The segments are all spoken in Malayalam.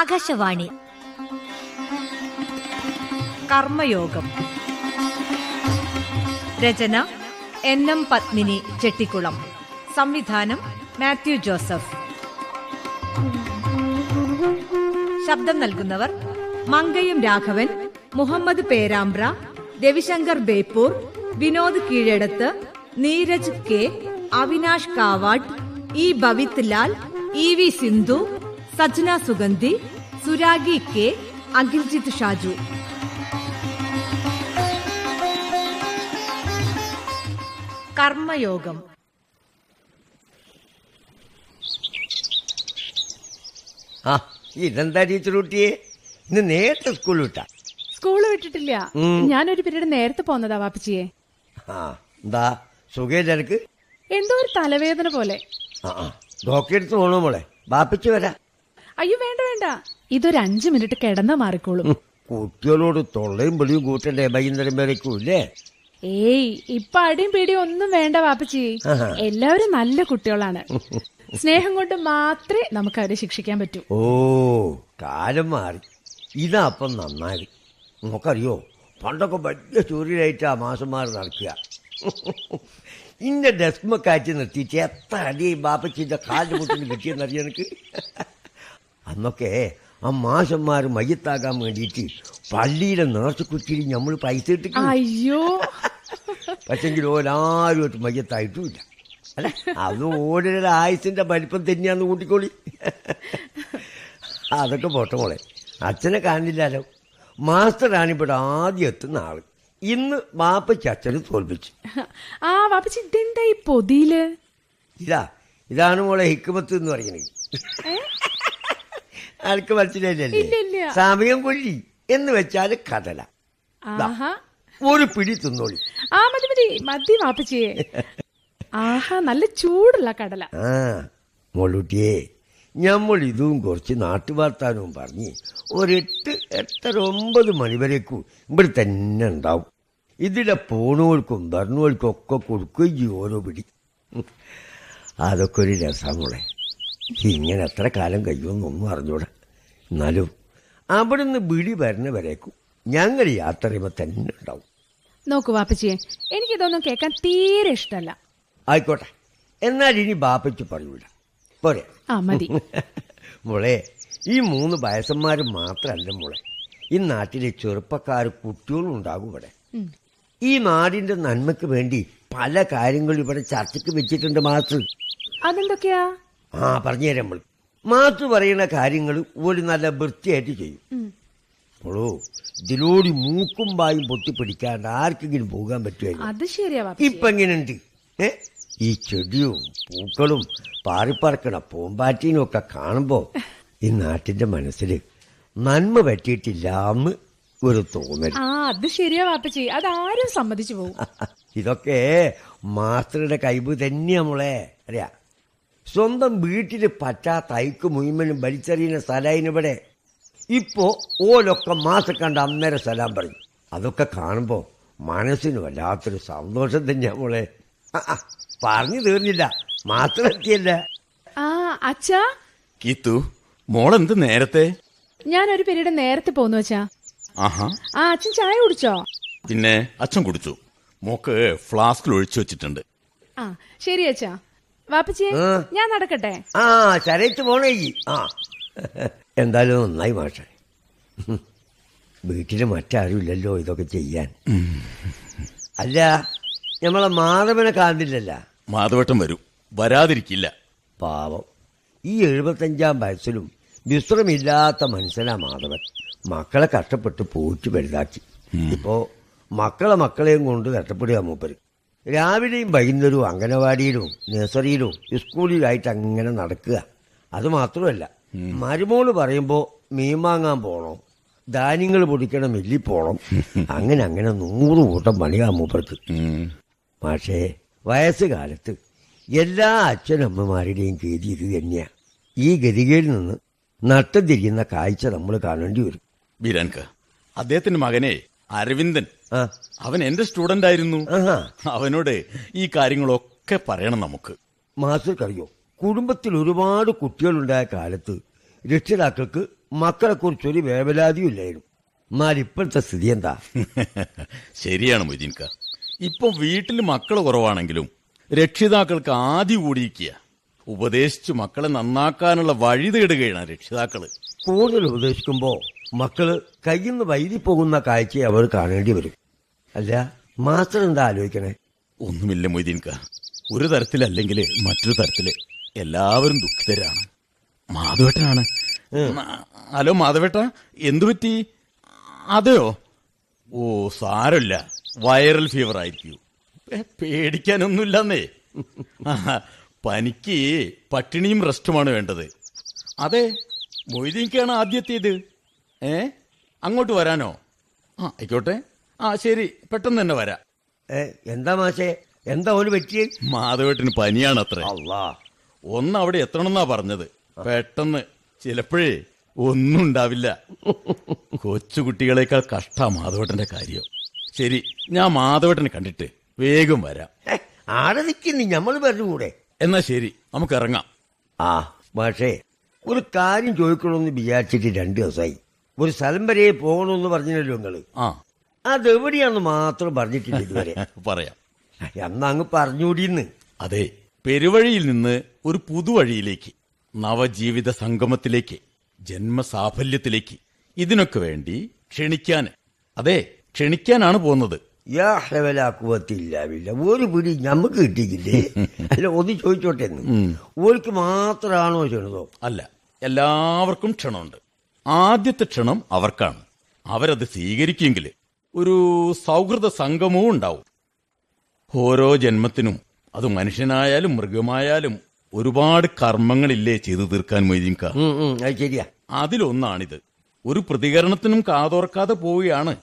ആകാശവാണി. കർമ്മയോഗം. രചന എൻ എം പത്മിനി ചെട്ടിക്കുളം. സംവിധാനം മാത്യു ജോസഫ്. ശബ്ദം നൽകുന്നവർ മങ്കയും Raghavan Muhammad Perambra Ravishankar Beypore Vinod Keezhadath Neeraj K Avinash Kavatt E Bhavith Lal E V Sindhu Sajna Sugandhi Suragi K Akhiljith Shaju. Karmayogam. ആ ഇതെന്താ ടീച്ചർ കുട്ടിയെ? ഇന്ന് നേരത്തെ സ്കൂൾ വിട്ടാ. സ്കൂൾ വിട്ടിട്ടില്ല. ഞാനൊരു പീരീഡ് നേരത്തെ പോന്നതാ വാപ്പച്ചിയെ. എന്താ സുഖമില്ല എനിക്ക് എന്തോ ഒരു തലവേദന പോലെ. ഡോക്ടറെ അടുത്ത് പോണോ മോളെ? വാപ്പച്ചി വരാ. അയ്യോ വേണ്ട വേണ്ട. ഇതൊരു അഞ്ചു മിനിറ്റ് കിടന്ന മാറിക്കോളും. കുട്ടികളോട് തൊള്ളയും പൊളിയും കൂട്ടണ്ടേ വൈകുന്നേരം വരയ്ക്കും ഇല്ലേ ഏയ് ഇപ്പൊ അടിയും പിടിയും ഒന്നും വേണ്ട വാപ്പച്ചി. എല്ലാവരും നല്ല കുട്ടികളാണ്. സ്നേഹം കൊണ്ട് മാത്രമേ നമുക്ക് അവരെ ശിക്ഷിക്കാൻ പറ്റൂ. ഓ കാലം മാറി. ഇതാ അപ്പം നന്നായി. നമുക്കറിയോ പണ്ടൊക്കെ വലിയ ചൂരിലായിട്ടാ മാസന്മാർ നടക്കുക. ഇന്റെ ഡെസ്മ കാറ്റി നിർത്തിയിട്ട് എത്ര അടി ബാപ്പച്ചിന്റെ കാലം മുട്ടിന് കിട്ടിയെന്നറിയാം എനിക്ക് അന്നൊക്കെ ആ മാഷന്മാര് മയ്യത്താകാൻ വേണ്ടിയിട്ട് പള്ളിയിലെ നേർച്ചക്കുറ്റിയിൽ നമ്മൾ പൈസ ഇട്ടിട്ട് അയ്യോ. പക്ഷെങ്കിൽ ഓരാരും മയ്യത്തായിട്ടുമില്ല അല്ല അത് ഓരോരുടെ ആയുസിന്റെ വലിപ്പം തന്നെയാന്ന് കൂട്ടിക്കോളി. അതൊക്കെ പോട്ടെ മോളെ. അച്ഛനെ കാണില്ലല്ലോ മാസ്റ്ററാണ് ഇവിടെ ആദ്യം എത്തുന്ന ആൾ. ഇന്ന് വാപ്പച്ചി അച്ഛനെ തോൽപ്പിച്ചു. ആ വാപ്പച്ചി ഇതെന്താ ഈ പൊതിയിൽ? ഇതാ ഇതാണ് മോളെ ഹിക്കുമത്ത് എന്ന് പറയുന്നത്. ആൾക്ക് മനസ്സിലായില്ലല്ലേ. സമയം കൊല്ലി എന്ന് വെച്ചാൽ കടല. ഒരു പിടി തിന്നോളി. ആ മതി മതി. മതി വാപ്പച്ചിയെ ആഹാ നല്ല ചൂടുള്ള കടല. ആ മോളൂട്ടിയെ നമ്മൾ ഇതും കുറച്ച് നാട്ടുവാർത്താനവും പറഞ്ഞ് ഒരെട്ട് എട്ടര ഒമ്പത് മണിവരേക്കും ഇവിടെ തന്നെ ഉണ്ടാവും. ഇതിലെ പോണോൾക്കും വരണോൾക്കും ഒക്കെ കൊടുക്കുകയും ചെയ്യും ഓരോ പിടി. അതൊക്കെ ഒരു രസമോളെ ഇങ്ങനെ എത്ര കാലം കഴിയുമെന്നൊന്നും അറിഞ്ഞൂടാ. എന്നാലും അവിടുന്ന് വിളി വരുന്നവരേക്കും ഞങ്ങൾ യാത്ര ചെയ്യുമ്പോൾ തന്നെ ഉണ്ടാവും. നോക്കൂ വാപ്പച്ചിയെ എനിക്കിതൊന്നും കേൾക്കാൻ തീരെ ഇഷ്ടമല്ല ആയിക്കോട്ടെ എന്നാൽ ഇനി ബാപ്പച്ചി പറയൂല. പോരെ. ആ മതി. മോളെ ഈ മൂന്ന് വയസ്സന്മാർ മാത്രമല്ല മോളെ. ഈ നാട്ടിലെ ചെറുപ്പക്കാർ കുട്ടികളും ഉണ്ടാകും ഇവിടെ. ഈ നാടിന്റെ നന്മയ്ക്ക് വേണ്ടി പല കാര്യങ്ങളും ഇവിടെ ചർച്ചയ്ക്ക് വെച്ചിട്ടുണ്ട് മാസ്റ്റർ. അതെന്തൊക്കെയാ? ആ പറഞ്ഞുതരാം നമ്മൾ മാത്തു പറയുന്ന കാര്യങ്ങൾ ഒരു നല്ല വൃത്തിയായിട്ട് ചെയ്യും. അപ്പോഴോ ഇതിലോടി മൂക്കും വായും പൊട്ടിപ്പിടിക്കാണ്ട് ആർക്കെങ്കിലും പോകാൻ പറ്റുമായിരുന്നു അത് ശരിയാ ഇപ്പൊ എങ്ങനെയുണ്ട്? ഏ? ഈ ചെടിയും പൂക്കളും പാറിപ്പറക്കണ പൂമ്പാറ്റീനും ഒക്കെ കാണുമ്പോ ഈ നാട്ടിന്റെ മനസ്സിൽ നന്മ പറ്റിയിട്ടില്ലാന്ന് ഒരു തോന്നൽ. ആ അത് ശരിയാ വാപ്പച്ചി. അതാരും സമ്മതിച്ചു പോകും ഇതൊക്കെ മാസ്റ്ററുടെ കൈബ് തന്നെയാ മോളെ. അറിയാ? സ്വന്തം വീട്ടിൽ പറ്റാത്ത ഐക്ക് മുയിമനും വലിച്ചെറിയുന്ന സ്ഥലമായിനിവിടെ ഇപ്പോ ഓലൊക്കെ മാസം കണ്ട അന്നേരം സലാം പറഞ്ഞു അതൊക്കെ കാണുമ്പോൾ മനസ്സിന് വല്ലാത്തൊരു സന്തോഷം തന്നെയാ മോളെ. പറഞ്ഞു തീർന്നില്ല. മാത്രം എത്തിയല്ല? ആ അച്ഛാ. കീത്തു മോളെന്ത് നേരത്തെ? ഞാൻ ഒരു പീരീഡ് നേരത്തെ പോന്നു വച്ചാ ആഹാ. ആ അച്ഛൻ ചായ കുടിച്ചോ? പിന്നെ അച്ഛൻ കുടിച്ചു. മോക്ക് ഫ്ലാസ്കിൽ ഒഴിച്ചു വെച്ചിട്ടുണ്ട്. ആ ശരി അച്ഛാ. വാപ്പച്ചിയെ ആ. ഞാൻ നടക്കട്ടെ. ആ ചരയിച്ച് പോണേ. ആ. എന്തായാലും നന്നായി മാഷെ. വീട്ടിൽ മറ്റാരുമില്ലല്ലോ ഇതൊക്കെ ചെയ്യാൻ. അല്ല നമ്മളെ മാധവനെ കാണില്ലല്ല മാധവട്ടം വരും. വരാതിരിക്കില്ല. പാവം. ഈ എഴുപത്തഞ്ചാം വയസ്സിലും വിശ്രമില്ലാത്ത മനുഷ്യനാ മാധവൻ. മക്കളെ കഷ്ടപ്പെട്ട് പോറ്റി വലുതാക്കി. ഇപ്പോ മക്കളെ മക്കളെയും കൊണ്ട് കഷ്ടപ്പെടുക മൂപ്പര്. രാവിലെയും വൈകുന്നേരവും അംഗനവാടിയിലും നഴ്സറിയിലും സ്കൂളിലായിട്ട് അങ്ങനെ നടക്കുക. അത് മാത്രമല്ല മരുമോൾ പറയുമ്പോൾ മീൻ വാങ്ങാൻ പോണം ധാന്യങ്ങൾ പൊടിക്കണം മില്ലിൽ പോണം. അങ്ങനെ അങ്ങനെ നൂറ് കൂട്ടം പണിയാ മൂപ്പർക്ക്. പക്ഷേ വയസ്സുകാലത്ത് എല്ലാ അച്ഛനമ്മമാരുടെയും ഗതി ഇത് തന്നെയാ. ഈ ഗതികയിൽ നിന്ന് നട്ടം തിരിയുന്ന കാഴ്ച നമ്മൾ കാണേണ്ടി വരും. ബീരാൻക അദ്ദേഹത്തിന്റെ മകനെ അരവിന്ദൻ. അവൻ എന്റെ സ്റ്റുഡന്റ് ആയിരുന്നു. അവനോട് ഈ കാര്യങ്ങളൊക്കെ പറയണം നമുക്ക്. മാസ്റ്റർക്കറിയോ കുടുംബത്തിൽ ഒരുപാട് കുട്ടികളുണ്ടായ കാലത്ത് രക്ഷിതാക്കൾക്ക് മക്കളെ കുറിച്ചൊരു വേവലാതിയും ഇല്ലായിരുന്നു. എന്നാൽ ഇപ്പോഴത്തെ സ്ഥിതി എന്താ? ശരിയാണ് മൊയ്തീൻക ഇപ്പൊ വീട്ടിൽ മക്കൾ കുറവാണെങ്കിലും രക്ഷിതാക്കൾക്ക് ആദ്യ കൂടിയിരിക്കുക. ഉപദേശിച്ചു മക്കളെ നന്നാക്കാനുള്ള വഴി തേടുകയാണ് രക്ഷിതാക്കൾ. കൂടുതൽ ഉപദേശിക്കുമ്പോ മക്കൾ കയ്യിൽ നിന്ന് പോകുന്ന കാഴ്ചയെ അവർ കാണേണ്ടി വരും. അല്ല മാസ്റ്റർ എന്താ ആലോചിക്കണേ? ഒന്നുമില്ല മൊയ്തീൻക ഒരു തരത്തിലല്ലെങ്കിൽ മറ്റൊരു തരത്തിൽ എല്ലാവരും ദുഃഖിതരാണ്. മാധവേട്ടനാണ്. ഹലോ മാധവേട്ട എന്തു പറ്റി? അതെയോ? ഓ സാരമില്ല. വൈറൽ ഫീവർ ആയിരിക്കൂ. പേടിക്കാനൊന്നുമില്ലെന്നേ. പനിക്ക് പട്ടിണിയും റെസ്റ്റുമാണ് വേണ്ടത്. അതെ മൊയ്തീൻക്കാണ് ആദ്യത്തേത്. ഏ? അങ്ങോട്ട് വരാനോ? ആ. ആയിക്കോട്ടെ. ആ ശരി. പെട്ടെന്ന് തന്നെ വരാ. ഏ, എന്താ മാഷേ? എന്താ ഓന് പറ്റിയേ മാധവേട്ടിന് പനിയാണ് അല്ലാ ഒന്ന് അവിടെ എത്തണമെന്നാ പറഞ്ഞത്. പെട്ടെന്ന്. ചിലപ്പോഴേ ഒന്നും ഉണ്ടാവില്ല കൊച്ചുകുട്ടികളെക്കാൾ കഷ്ടാ മാധവേട്ടന്റെ കാര്യം. ശരി ഞാൻ മാധവേട്ടനെ കണ്ടിട്ട് വേഗം വരാം. ആടെ നിൽക്കുന്നു. നമ്മൾ പറഞ്ഞുകൂടെ എന്നാ ശരി നമുക്ക് ഇറങ്ങാം ആ പക്ഷേ ഒരു കാര്യം ചോദിക്കണമെന്ന് വിചാരിച്ചിട്ട് രണ്ടു ദിവസമായി. ഒരു സ്ഥലം വരെ പോകണമെന്ന് പറഞ്ഞില്ലല്ലോ നിങ്ങൾ. ആ. അതെവിടെയാന്ന് മാത്രം പറഞ്ഞിട്ടില്ല ഇതുവരെ. പറയാം. എന്നാ അങ്ങ് പറഞ്ഞൂടിന്ന്. അതെ പെരുവഴിയിൽ നിന്ന് ഒരു പുതുവഴിയിലേക്ക് നവജീവിത സംഗമത്തിലേക്ക് ജന്മസാഫല്യത്തിലേക്ക് ഇതിനൊക്കെ വേണ്ടി ക്ഷണിക്കാൻ. അതെ ക്ഷണിക്കാനാണ് പോകുന്നത്. യാ ഹെവലാക്കുവത്തില്ലാവില്ല ഒരു പിടി ഞമ്മക്ക് കിട്ടിയില്ലേ? അല്ല ഒന്ന് ചോദിച്ചോട്ടെ ഓർക്ക് മാത്രമാണോ ചെറുതോ അല്ല എല്ലാവർക്കും ക്ഷണമുണ്ട്. ആദ്യത്തെ ക്ഷണം അവർക്കാണ്. അവരത് സ്വീകരിക്കുമെങ്കിൽ ഒരു സൗഹൃദ സംഗമവും ഉണ്ടാവും. ഓരോ ജന്മത്തിനും അത് മനുഷ്യനായാലും മൃഗമായാലും ഒരുപാട് കർമ്മങ്ങളില്ലേ ചെയ്തു തീർക്കാൻ മൊയ്തീൻക അതിലൊന്നാണിത്. ഒരു പ്രതികരണത്തിനും കാതോർക്കാതെ പോവുകയാണ്.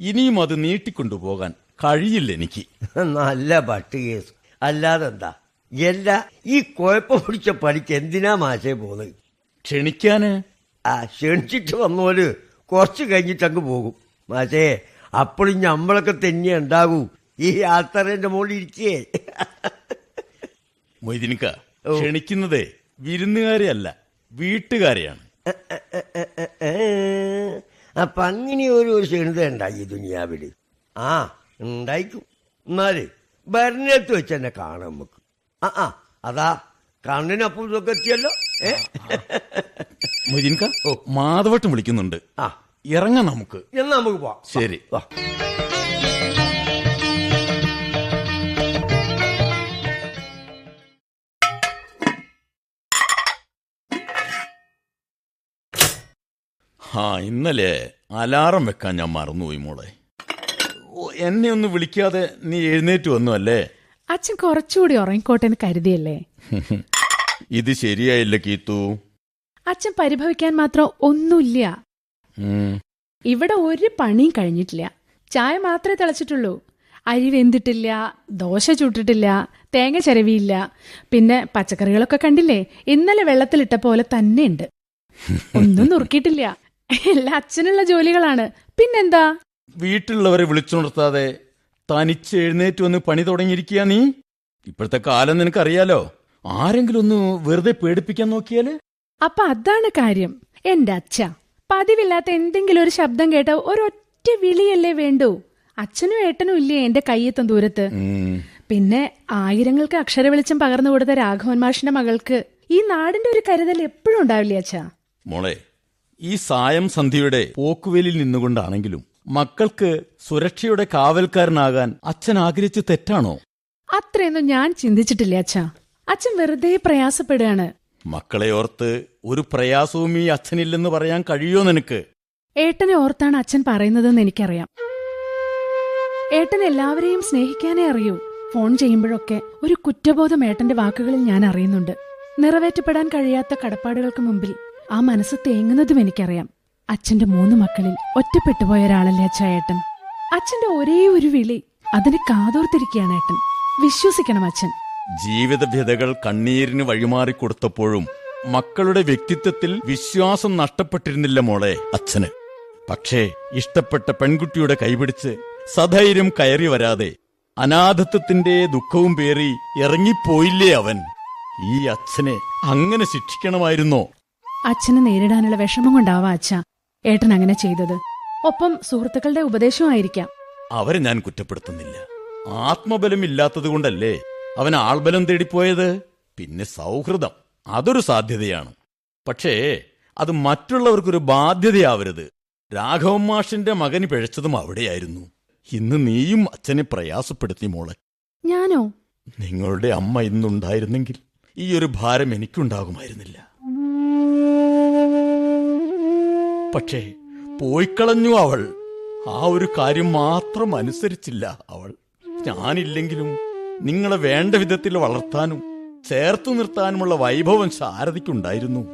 ഇനിയും അത് നീട്ടിക്കൊണ്ടുപോകാൻ കഴിയില്ല എനിക്ക്. നല്ല പട്ട് കേസ്. അല്ലാതെ എന്താ? എല്ലാ ഈ കുഴപ്പം പിടിച്ച പണിക്ക് എന്തിനാ മാശേ പോകുന്നത്? ക്ഷണിക്കാന് ആ ക്ഷണിച്ചിട്ട് വന്നോൽ കുറച്ച് കഴിഞ്ഞിട്ട് അങ്ങ് പോകും. മാഷേ അപ്പോഴും ഞമ്മളൊക്കെ തന്നെ ഉണ്ടാകൂ. ഈ യാത്രേന്റെ മുകളിൽ ഇരിക്കേ. മൊയ്തീനിക്ക ക്ഷണിക്കുന്നതേ വിരുന്നുകാരെ അല്ല വീട്ടുകാരെയാണ് അപ്പൊ അങ്ങനെ ഒരു ഒരു ക്ഷണിത ഉണ്ടായി ഈ ദുനിയാവിൽ ആ ഉണ്ടായിക്കും. എന്നാൽ ഭരണത്ത് വെച്ച് തന്നെ കാണാം നമുക്ക്. ആ ആ അതാ കണ്ണിനപ്പുറത്തൊക്കെ എത്തിയല്ലോ. ഓ. മാധവട്ടം വിളിക്കുന്നുണ്ട്. ആ. ഇറങ്ങാം നമുക്ക്. എന്നാ നമുക്ക് പോവാം. ശരി. വാ. ആ ഇന്നലെ അലാറം വെക്കാൻ ഞാൻ മറന്നുപോയി മോളെ. ഓ, എന്നെ ഒന്ന് വിളിക്കാതെ നീ എഴുന്നേറ്റ് വന്നു അല്ലേ? അച്ഛൻ കുറച്ചുകൂടി ഉറങ്ങിക്കോട്ടെ എന്ന് കരുതിയല്ലേ? ഇത് ശരിയായില്ല കീത്തു അച്ഛൻ പരിഭവിക്കാൻ മാത്രം ഒന്നുമില്ല. ഇവിടെ ഒരു പണിയും കഴിഞ്ഞിട്ടില്ല. ചായ മാത്രമേ തിളച്ചിട്ടുള്ളൂ. അരി വെന്തിട്ടില്ല ദോശ ചൂട്ടിട്ടില്ല തേങ്ങ ചരവിയില്ല. പിന്നെ പച്ചക്കറികളൊക്കെ കണ്ടില്ലേ? ഇന്നലെ വെള്ളത്തിലിട്ട പോലെ തന്നെയുണ്ട്. ഒന്നും നുറുക്കിയിട്ടില്ല. എല്ലാം അച്ഛനുള്ള ജോലികളാണ്. പിന്നെന്താ? വീട്ടിലുള്ളവരെ വിളിച്ചുണർത്താതെ തനിച്ച് എഴുന്നേറ്റ് വന്ന് പണി തുടങ്ങിയിരിക്കുക നീ? ഇപ്പോഴത്തെ കാലം നിനക്കറിയാലോ? ആരെങ്കിലും ഒന്ന് വെറുതെ പേടിപ്പിക്കാൻ നോക്കിയാൽ? അപ്പൊ അതാണ് കാര്യം. എന്റെ അച്ഛ. പതിവില്ലാത്ത എന്തെങ്കിലും ഒരു ശബ്ദം കേട്ട ഒരൊറ്റ വിളിയല്ലേ വേണ്ടൂ. അച്ഛനും ഏട്ടനും ഇല്ലേ എന്റെ കയ്യെത്തും ദൂരത്ത്. പിന്നെ ആയിരങ്ങൾക്ക് അക്ഷര വെളിച്ചം പകർന്നു കൊടുത്ത രാഘവൻ മാഷിന്റെ മകൾക്ക് ഈ നാടിന്റെ ഒരു കരുതൽ എപ്പോഴും ഉണ്ടാവില്ലേ അച്ഛാ? മോളെ ഈ സായം സന്ധ്യയുടെ പോക്കുവേലിൽ നിന്നുകൊണ്ടാണെങ്കിലും മക്കൾക്ക് സുരക്ഷയുടെ കാവൽക്കാരനാകാൻ അച്ഛൻ ആഗ്രഹിച്ച് തെറ്റാണോ? അത്രയൊന്നും ഞാൻ ചിന്തിച്ചിട്ടില്ല അച്ഛാ? അച്ഛൻ വെറുതെ പ്രയാസപ്പെടുകയാണ്. മക്കളെ ഓർത്ത് ഒരു പ്രയാസവും ഈ അച്ഛനില്ലെന്ന് പറയാൻ കഴിയോ നിനക്ക്? ഏട്ടനെ ഓർത്താണ് അച്ഛൻ പറയുന്നതെന്ന് എനിക്കറിയാം. ഏട്ടൻ എല്ലാവരെയും സ്നേഹിക്കാനേ അറിയൂ. ഫോൺ ചെയ്യുമ്പോഴൊക്കെ ഒരു കുറ്റബോധം ഏട്ടന്റെ വാക്കുകളിൽ ഞാൻ അറിയുന്നുണ്ട്. നിറവേറ്റപ്പെടാൻ കഴിയാത്ത കടപ്പാടുകൾക്ക് മുമ്പിൽ ആ മനസ്സ് തേങ്ങുന്നതും എനിക്കറിയാം. അച്ഛന്റെ മൂന്ന് മക്കളിൽ ഒറ്റപ്പെട്ടുപോയ ഒരാളല്ലേ അച്ഛ ഏട്ടൻ. അച്ഛന്റെ ഒരേ ഒരു വിളി അതിന് കാതോർത്തിരിക്കുകയാണ് ഏട്ടൻ. വിശ്വസിക്കണം അച്ഛൻ. ജീവിതഭ്യതകൾ കണ്ണീരിന് വഴിമാറിക്കൊടുത്തപ്പോഴും മക്കളുടെ വ്യക്തിത്വത്തിൽ വിശ്വാസം നഷ്ടപ്പെട്ടിരുന്നില്ല മോളെ അച്ഛന്. പക്ഷേ ഇഷ്ടപ്പെട്ട പെൺകുട്ടിയുടെ കൈപിടിച്ച് സധൈര്യം കയറി വരാതെ അനാഥത്വത്തിന്റെ ദുഃഖവും പേറി ഇറങ്ങിപ്പോയില്ലേ അവൻ? ഈ അച്ഛനെ അങ്ങനെ ശിക്ഷിക്കണമായിരുന്നോ? അച്ഛനെ നേരിടാനുള്ള വിഷമം കൊണ്ടാവാ അച്ഛ. ഏട്ടൻ അങ്ങനെ ചെയ്തത്. ഒപ്പം സുഹൃത്തുക്കളുടെ ഉപദേശവുമായിരിക്കാം അവരെ ഞാൻ കുറ്റപ്പെടുത്തുന്നില്ല. ആത്മബലം ഇല്ലാത്തത് കൊണ്ടല്ലേ അവൻ ആൾബലം തേടിപ്പോയത്? പിന്നെ സൗഹൃദം. അതൊരു സാധ്യതയാണ്. പക്ഷേ അത് മറ്റുള്ളവർക്കൊരു ബാധ്യതയാവരുത്. രാഘവൻ മാഷിന്റെ മകന് പിഴച്ചതും അവിടെയായിരുന്നു. ഇന്ന് നീയും അച്ഛനെ പ്രയാസപ്പെടുത്തി മോളെ. ഞാനോ? നിങ്ങളുടെ അമ്മ ഇന്നുണ്ടായിരുന്നെങ്കിൽ ഈ ഒരു ഭാരം എനിക്കുണ്ടാകുമായിരുന്നില്ല. പക്ഷേ പോയിക്കളഞ്ഞു അവൾ. ആ ഒരു കാര്യം മാത്രം അനുസരിച്ചില്ല അവൾ. ഞാനില്ലെങ്കിലും നിങ്ങളെ വേണ്ട വിധത്തിൽ വളർത്താനും ചേർത്തു നിർത്താനുമുള്ള വൈഭവം ശാരദയ്ക്കുണ്ടായിരുന്നു.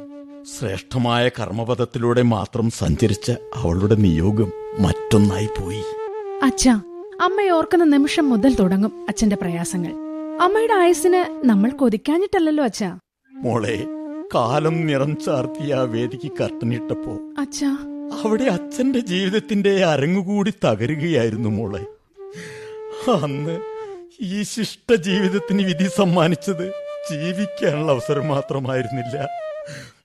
ശ്രേഷ്ഠമായ കർമ്മപഥത്തിലൂടെ മാത്രം സഞ്ചരിച്ച അവളുടെ നിയോഗം മറ്റൊന്നായി പോയി. അച്ഛ അമ്മയെ ഓർക്കുന്ന നിമിഷം മുതൽ തുടങ്ങും അച്ഛന്റെ പ്രയാസങ്ങൾ. അമ്മയുടെ ആയുസിന് നമ്മൾ കൊതിക്കാഞ്ഞിട്ടല്ലല്ലോ അച്ഛ? മോളെ കാലം നിറം ചാർത്തിയ ആ വേദിക്ക് കർട്ടനിട്ടപ്പോ അച്ഛാ. അവിടെ അച്ഛന്റെ ജീവിതത്തിന്റെ അരങ്ങുകൂടി തകരുകയായിരുന്നു മോളെ. അന്ന് ഈ ശിഷ്ട ജീവിതത്തിന് വിധി സമ്മാനിച്ചത് ജീവിക്കാനുള്ള അവസരം മാത്രമായിരുന്നില്ല.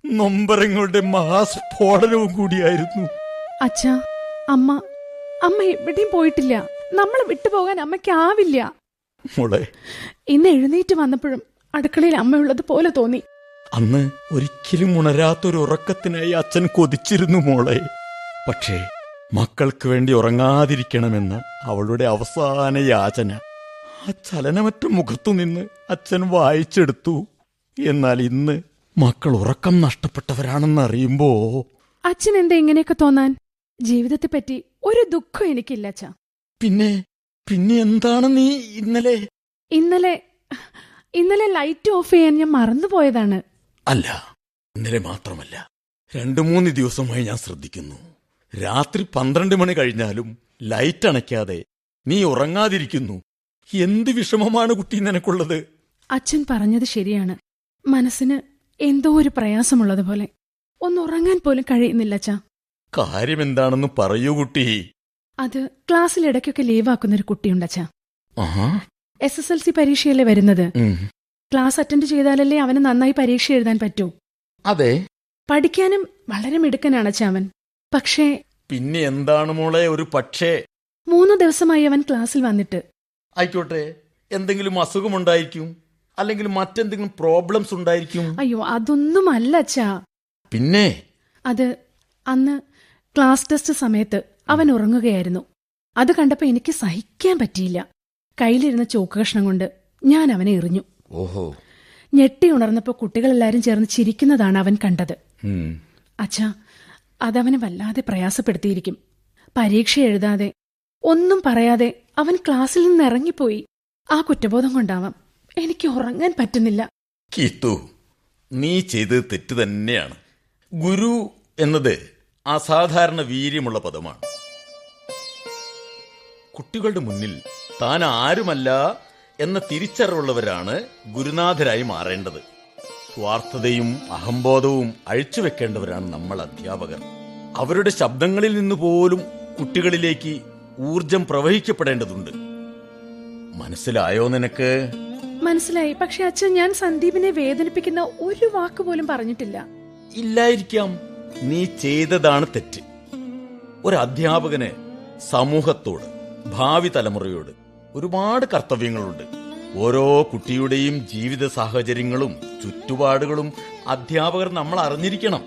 നൊമ്പരങ്ങളുടെ മഹാസ്ഫോടനവും കൂടിയായിരുന്നു. അച്ഛാ അമ്മ അമ്മ എവിടെയും പോയിട്ടില്ല. നമ്മൾ വിട്ടുപോകാൻ അമ്മയ്ക്കാവില്ല. മോളെ. ഇന്ന് എഴുന്നേറ്റ് വന്നപ്പോഴും അടുക്കളയിൽ അമ്മയുള്ളത് പോലെ തോന്നി. അന്ന് ഒരിക്കലും ഉണരാത്തൊരു ഉറക്കത്തിനായി അച്ഛൻ കൊതിച്ചിരുന്നു മോളെ. പക്ഷേ മക്കൾക്ക് വേണ്ടി ഉറങ്ങാതിരിക്കണമെന്ന് അവളുടെ അവസാന യാചന. ആ ചലനമറ്റ മുഖത്തു നിന്ന് അച്ഛൻ വായിച്ചെടുത്തു. എന്നാൽ ഇന്ന് മക്കൾ ഉറക്കം നഷ്ടപ്പെട്ടവരാണെന്ന് അറിയുമ്പോ അച്ഛൻ എന്താ ഇങ്ങനെയൊക്കെ തോന്നാൻ? ജീവിതത്തെ പറ്റി ഒരു ദുഃഖം എനിക്കില്ല അച്ഛ. പിന്നെ പിന്നെ എന്താണ് നീ ഇന്നലെ? ഇന്നലെ ഇന്നലെ ലൈറ്റ് ഓഫ് ചെയ്യാൻ ഞാൻ മറന്നുപോയതാണ്. അല്ല ഇന്നലെ മാത്രമല്ല. രണ്ടു മൂന്ന് ദിവസമായി ഞാൻ ശ്രദ്ധിക്കുന്നു. രാത്രി പന്ത്രണ്ട് മണി കഴിഞ്ഞാലും ലൈറ്റ് അണയ്ക്കാതെ നീ ഉറങ്ങാതിരിക്കുന്നു. എന്ത് വിഷമമാണ് കുട്ടി നിനക്കുള്ളത്? അച്ഛൻ പറഞ്ഞത് ശരിയാണ്. മനസ്സിന് എന്തോ ഒരു പ്രയാസമുള്ളത് പോലെ. ഒന്നുറങ്ങാൻ പോലും കഴിയുന്നില്ല അച്ഛാ. കാര്യം എന്താണെന്ന് പറയൂ കുട്ടി. അത് ക്ലാസ്സിൽ ഇടയ്ക്കൊക്കെ ലീവാക്കുന്ന ഒരു കുട്ടിയുണ്ട് അച്ഛാ. എസ് എസ് എൽ സി പരീക്ഷയല്ലേ വരുന്നത്? ക്ലാസ് അറ്റൻഡ് ചെയ്താലല്ലേ അവന് നന്നായി പരീക്ഷ എഴുതാൻ പറ്റൂ. അതെ. പഠിക്കാനും വളരെ മിടുക്കനാണ് അച്ഛാ അവൻ. പക്ഷേ പിന്നെ എന്താണ് മോളെ ഒരു പക്ഷേ? മൂന്ന് ദിവസമായി അവൻ ക്ലാസ്സിൽ വന്നിട്ട്. ആയിക്കോട്ടെ എന്തെങ്കിലും അസുഖമുണ്ടായിരിക്കും അല്ലെങ്കിൽ മറ്റെന്തെങ്കിലും പ്രോബ്ലംസ് ഉണ്ടായിരിക്കും. അയ്യോ അതൊന്നും അല്ല അച്ഛാ. പിന്നെ? അത് അന്ന് ക്ലാസ് ടെസ്റ്റ് സമയത്ത് അവൻ ഉറങ്ങുകയായിരുന്നു. അത് കണ്ടപ്പോ എനിക്ക് സഹിക്കാൻ പറ്റിയില്ല. കയ്യിലിരുന്ന ചോക്ക് കഷ്ണം കൊണ്ട് ഞാൻ അവനെ എറിഞ്ഞു. ഓഹോ. ഞെട്ടി ഉണർന്നപ്പോ കുട്ടികളെല്ലാരും ചേർന്ന് ചിരിക്കുന്നതാണ് അവൻ കണ്ടത്. അച്ഛാ അതവനെ വല്ലാതെ പ്രയാസപ്പെടുത്തിയിരിക്കും. പരീക്ഷ എഴുതാതെ ഒന്നും പറയാതെ അവൻ ക്ലാസ്സിൽ നിന്ന് ഇറങ്ങിപ്പോയി. ആ കുറ്റബോധം കൊണ്ടാവാം. എനിക്ക് ഉറങ്ങാൻ പറ്റുന്നില്ല. കീത്തു നീ ചെയ്തത് തെറ്റ് തന്നെയാണ്. ഗുരു എന്നത് അസാധാരണ വീര്യമുള്ള പദമാണ്. കുട്ടികളുടെ മുന്നിൽ താൻ ആരുമല്ല എന്ന തിരിച്ചറിവുള്ളവരാണ് ഗുരുനാഥരായി മാറേണ്ടത്. സ്വാർത്ഥതയും അഹംബോധവും അഴിച്ചുവെക്കേണ്ടവരാണ് നമ്മൾ അധ്യാപകർ. അവരുടെ ശബ്ദങ്ങളിൽ നിന്ന് പോലും കുട്ടികളിലേക്ക് ഊർജം പ്രവഹിക്കപ്പെടേണ്ടതുണ്ട്. മനസ്സിലായോ നിനക്ക്? മനസ്സിലായി. പക്ഷെ അച്ഛൻ ഞാൻ സന്ദീപിനെ വേദനിപ്പിക്കുന്ന ഒരു വാക്ക് പോലും പറഞ്ഞിട്ടില്ല. ഇല്ലായിരിക്കാം. നീ ചെയ്തതാണ് തെറ്റ്. ഒരു അധ്യാപകന് സമൂഹത്തോട് ഭാവി തലമുറയോട് ഒരുപാട് കർത്തവ്യങ്ങളുണ്ട്. ഓരോ കുട്ടിയുടെയും ജീവിത സാഹചര്യങ്ങളും ചുറ്റുപാടുകളും അധ്യാപകർ നമ്മൾ അറിഞ്ഞിരിക്കണം.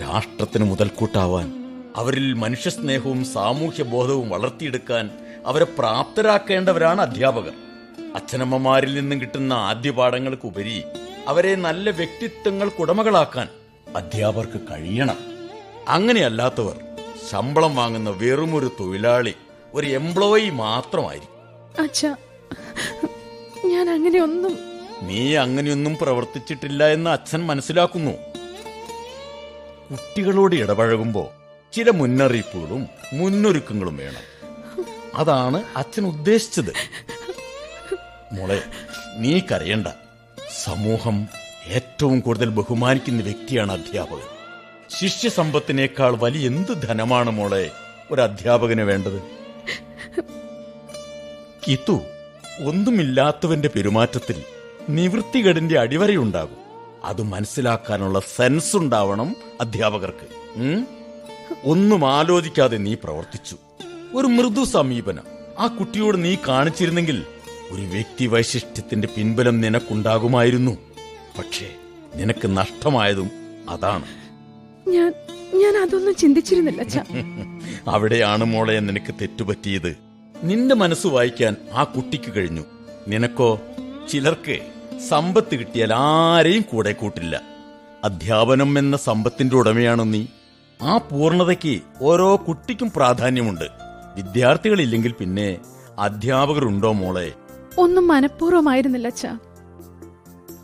രാഷ്ട്രത്തിന് മുതൽക്കൂട്ടാവാൻ. അവരിൽ മനുഷ്യസ്നേഹവും സാമൂഹ്യ ബോധവും വളർത്തിയെടുക്കാൻ അവരെ പ്രാപ്തരാക്കേണ്ടവരാണ് അധ്യാപകർ. അച്ഛനമ്മമാരിൽ നിന്നും കിട്ടുന്ന ആദ്യ പാഠങ്ങൾക്കുപരി അവരെ നല്ല വ്യക്തിത്വങ്ങൾക്കുടമകളാക്കാൻ അധ്യാപകർക്ക് കഴിയണം. അങ്ങനെയല്ലാത്തവർ ശമ്പളം വാങ്ങുന്ന വെറുമൊരു തൊഴിലാളി ഒരു എംപ്ലോയി മാത്രമായിരിക്കും. ഞാൻ അങ്ങനെയൊന്നും നീ അങ്ങനെയൊന്നും പ്രവർത്തിച്ചിട്ടില്ല എന്ന് അച്ഛൻ മനസ്സിലാക്കുന്നു. കുട്ടികളോട് ഇടപഴകുമ്പോ ചില മുന്നറിയിപ്പുകളും മുന്നൊരുക്കങ്ങളും വേണം. അതാണ് അച്ഛൻ ഉദ്ദേശിച്ചത്. മോളെ നീ കരയണ്ട. സമൂഹം ഏറ്റവും കൂടുതൽ ബഹുമാനിക്കുന്ന വ്യക്തിയാണ് അധ്യാപകൻ. ശിഷ്യസമ്പത്തിനേക്കാൾ വലിയ എന്ത് ധനമാണ് മോളെ ഒരു അധ്യാപകന് വേണ്ടത്? കിത്തു ഒന്നുമില്ലാത്തവന്റെ പെരുമാറ്റത്തിൽ നിവൃത്തികേടിന്റെ അടിവരയുണ്ടാകും. അത് മനസ്സിലാക്കാനുള്ള സെൻസ് ഉണ്ടാവണം അധ്യാപകർക്ക്? ഒന്നും ആലോചിക്കാതെ നീ പ്രവർത്തിച്ചു. ഒരു മൃദു സമീപനം. ആ കുട്ടിയോട് നീ കാണിച്ചിരുന്നെങ്കിൽ ഒരു വ്യക്തി വൈശിഷ്ട്യത്തിന്റെ പിൻബലം നിനക്കുണ്ടാകുമായിരുന്നു. പക്ഷേ നിനക്ക് നഷ്ടമായതും അതാണ്. ഞാൻ ഞാൻ അതൊന്നും ചിന്തിച്ചിരുന്നില്ല അവിടെയാണ് മോളെ നിനക്ക് തെറ്റുപറ്റിയത്. നിന്റെ മനസ്സ് വായിക്കാൻ ആ കുട്ടിക്ക് കഴിഞ്ഞു. നിനക്കോ ചിലർക്ക് സമ്പത്ത് കിട്ടിയാൽ ആരെയും കൂടെ കൂട്ടില്ല. അധ്യാപനം എന്ന സമ്പത്തിന്റെ ഉടമയാണ് നീ? ആ പൂർണതയ്ക്ക് ഓരോ കുട്ടിക്കും പ്രാധാന്യമുണ്ട്. വിദ്യാർത്ഥികളില്ലെങ്കിൽ പിന്നെ അധ്യാപകരുണ്ടോ മോളെ? ഒന്നും മനഃപൂർവമായിരുന്നില്ല അച്ഛ.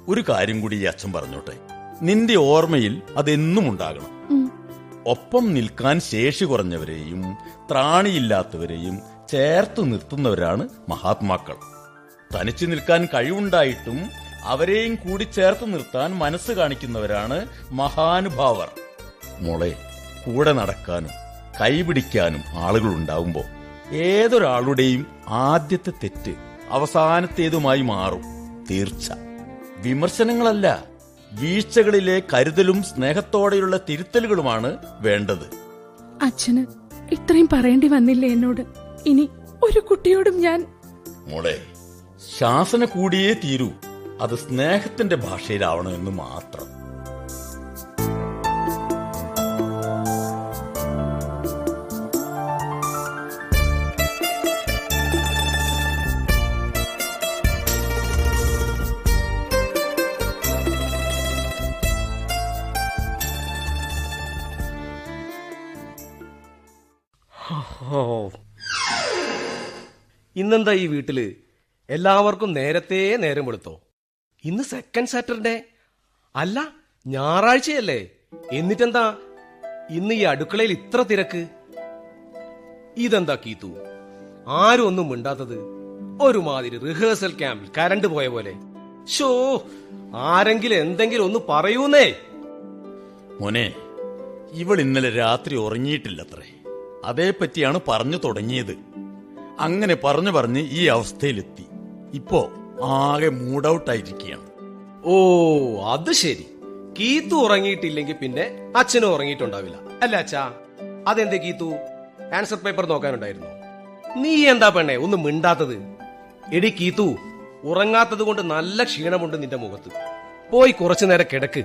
ഒരു കാര്യം കൂടി ഈ അച്ഛൻ പറഞ്ഞോട്ടെ. നിന്റെ ഓർമ്മയിൽ അതെന്നും ഉണ്ടാകണം. ഒപ്പം നിൽക്കാൻ ശേഷി കുറഞ്ഞവരെയും ത്രാണിയില്ലാത്തവരെയും ചേർത്ത് നിർത്തുന്നവരാണ് മഹാത്മാക്കൾ. തനിച്ചു നിൽക്കാൻ കഴിവുണ്ടായിട്ടും അവരെയും കൂടി ചേർത്ത് നിർത്താൻ മനസ്സ് കാണിക്കുന്നവരാണ് മഹാനുഭാവർ. മോളെ കൂടെ നടക്കാനും കൈപിടിക്കാനും ആളുകൾ ഉണ്ടാവുമ്പോൾ ഏതൊരാളുടെയും ആദ്യത്തെ തെറ്റ് അവസാനത്തേതുമായി മാറും തീർച്ച. വിമർശനങ്ങളല്ല വീഴ്ചകളിലെ കരുതലും സ്നേഹത്തോടെയുള്ള തിരുത്തലുകളുമാണ് വേണ്ടത്. അച്ഛന് ഇത്രയും പറയേണ്ടി വന്നില്ലേ എന്നോട്? ഇനി ഒരു കുട്ടിയോടും ഞാൻ മോളെ ശാസന കൂടിയേ തീരൂ. അത് സ്നേഹത്തിന്റെ ഭാഷയിലാവണമെന്ന് മാത്രം. ഇന്നെന്താ ഈ വീട്ടിൽ? എല്ലാവർക്കും നേരത്തെ നേരം വെളുത്തോ? ഇന്ന് സെക്കൻഡ് സാറ്റർഡേ അല്ല ഞായറാഴ്ചയല്ലേ? എന്നിട്ടെന്താ? ഇന്ന് ഈ അടുക്കളയിൽ ഇത്ര തിരക്ക്? ഇതെന്താ കീത്തു ആരും ഒന്നും മിണ്ടാത്തത് ഒരുമാതിരി റിഹേഴ്സൽ ക്യാമ്പിൽ കരണ്ട് പോയ പോലെ. ഷോ ആരെങ്കിലും എന്തെങ്കിലും ഒന്ന് പറയൂന്നേ. മോനെ ഇവൾ ഇന്നലെ രാത്രി ഉറങ്ങിയിട്ടില്ലത്രേ. അതേപ്പറ്റിയാണ് പറഞ്ഞു തുടങ്ങിയത്. അങ്ങനെ പറഞ്ഞു പറഞ്ഞ് ഈ അവസ്ഥയിലെത്തി. ഇപ്പോ ആകെ മൂഡ് ഔട്ട് ആയിരിക്കുകയാണ് ഓ അത് ശരി. കീത്തു ഉറങ്ങിയിട്ടില്ലെങ്കിൽ പിന്നെ അച്ഛനും ഉറങ്ങിയിട്ടുണ്ടാവില്ല. അല്ല അച്ഛാ അതെന്തേ കീത്തു? Answer paper നോക്കാനുണ്ടായിരുന്നു. നീ എന്താ പെണ്ണേ ഒന്നും മിണ്ടാത്തത്? എടി കീത്തു ഉറങ്ങാത്തത് കൊണ്ട് നല്ല ക്ഷീണമുണ്ട് നിന്റെ മുഖത്ത്. പോയി കുറച്ചു നേരം കിടക്ക്.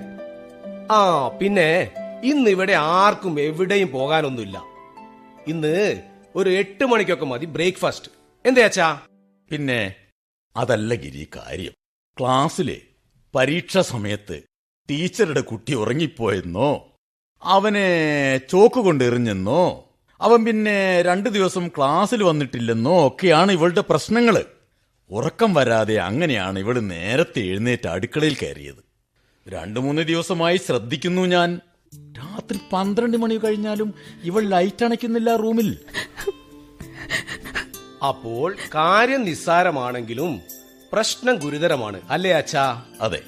ആ പിന്നെ ഇന്ന് ഇവിടെ ആർക്കും എവിടെയും പോകാനൊന്നുമില്ല. ഇന്ന് ഒരു എട്ട് മണിക്കൊക്കെ മതി ബ്രേക്ക്ഫാസ്റ്റ് എന്തേ അച്ഛാ പിന്നെ അതല്ല ഗിരി കാര്യം. ക്ലാസ്സിലെ പരീക്ഷ സമയത്ത് ടീച്ചറുടെ കുട്ടി ഉറങ്ങിപ്പോയെന്നോ അവനെ ചോക്ക് കൊണ്ട് എറിഞ്ഞെന്നോ അവൻ പിന്നെ രണ്ടു ദിവസം ക്ലാസ്സിൽ വന്നിട്ടില്ലെന്നോ ഒക്കെയാണ് ഇവളുടെ പ്രശ്നങ്ങൾ. ഉറക്കം വരാതെ അങ്ങനെയാണ് ഇവൾ നേരത്തെ എഴുന്നേറ്റ് അടുക്കളയിൽ കയറിയത്. രണ്ടു മൂന്ന് ദിവസമായി ശ്രദ്ധിക്കുന്നു ഞാൻ. രാത്രി പന്ത്രണ്ട് മണി കഴിഞ്ഞാലും ഇവൾ ലൈറ്റ് അണയ്ക്കുന്നില്ല റൂമിൽ. അപ്പോൾ കാര്യം നിസ്സാരമാണെങ്കിലും പ്രശ്നം ഗുരുതരമാണ് അല്ലേ അച്ഛാ? അതെ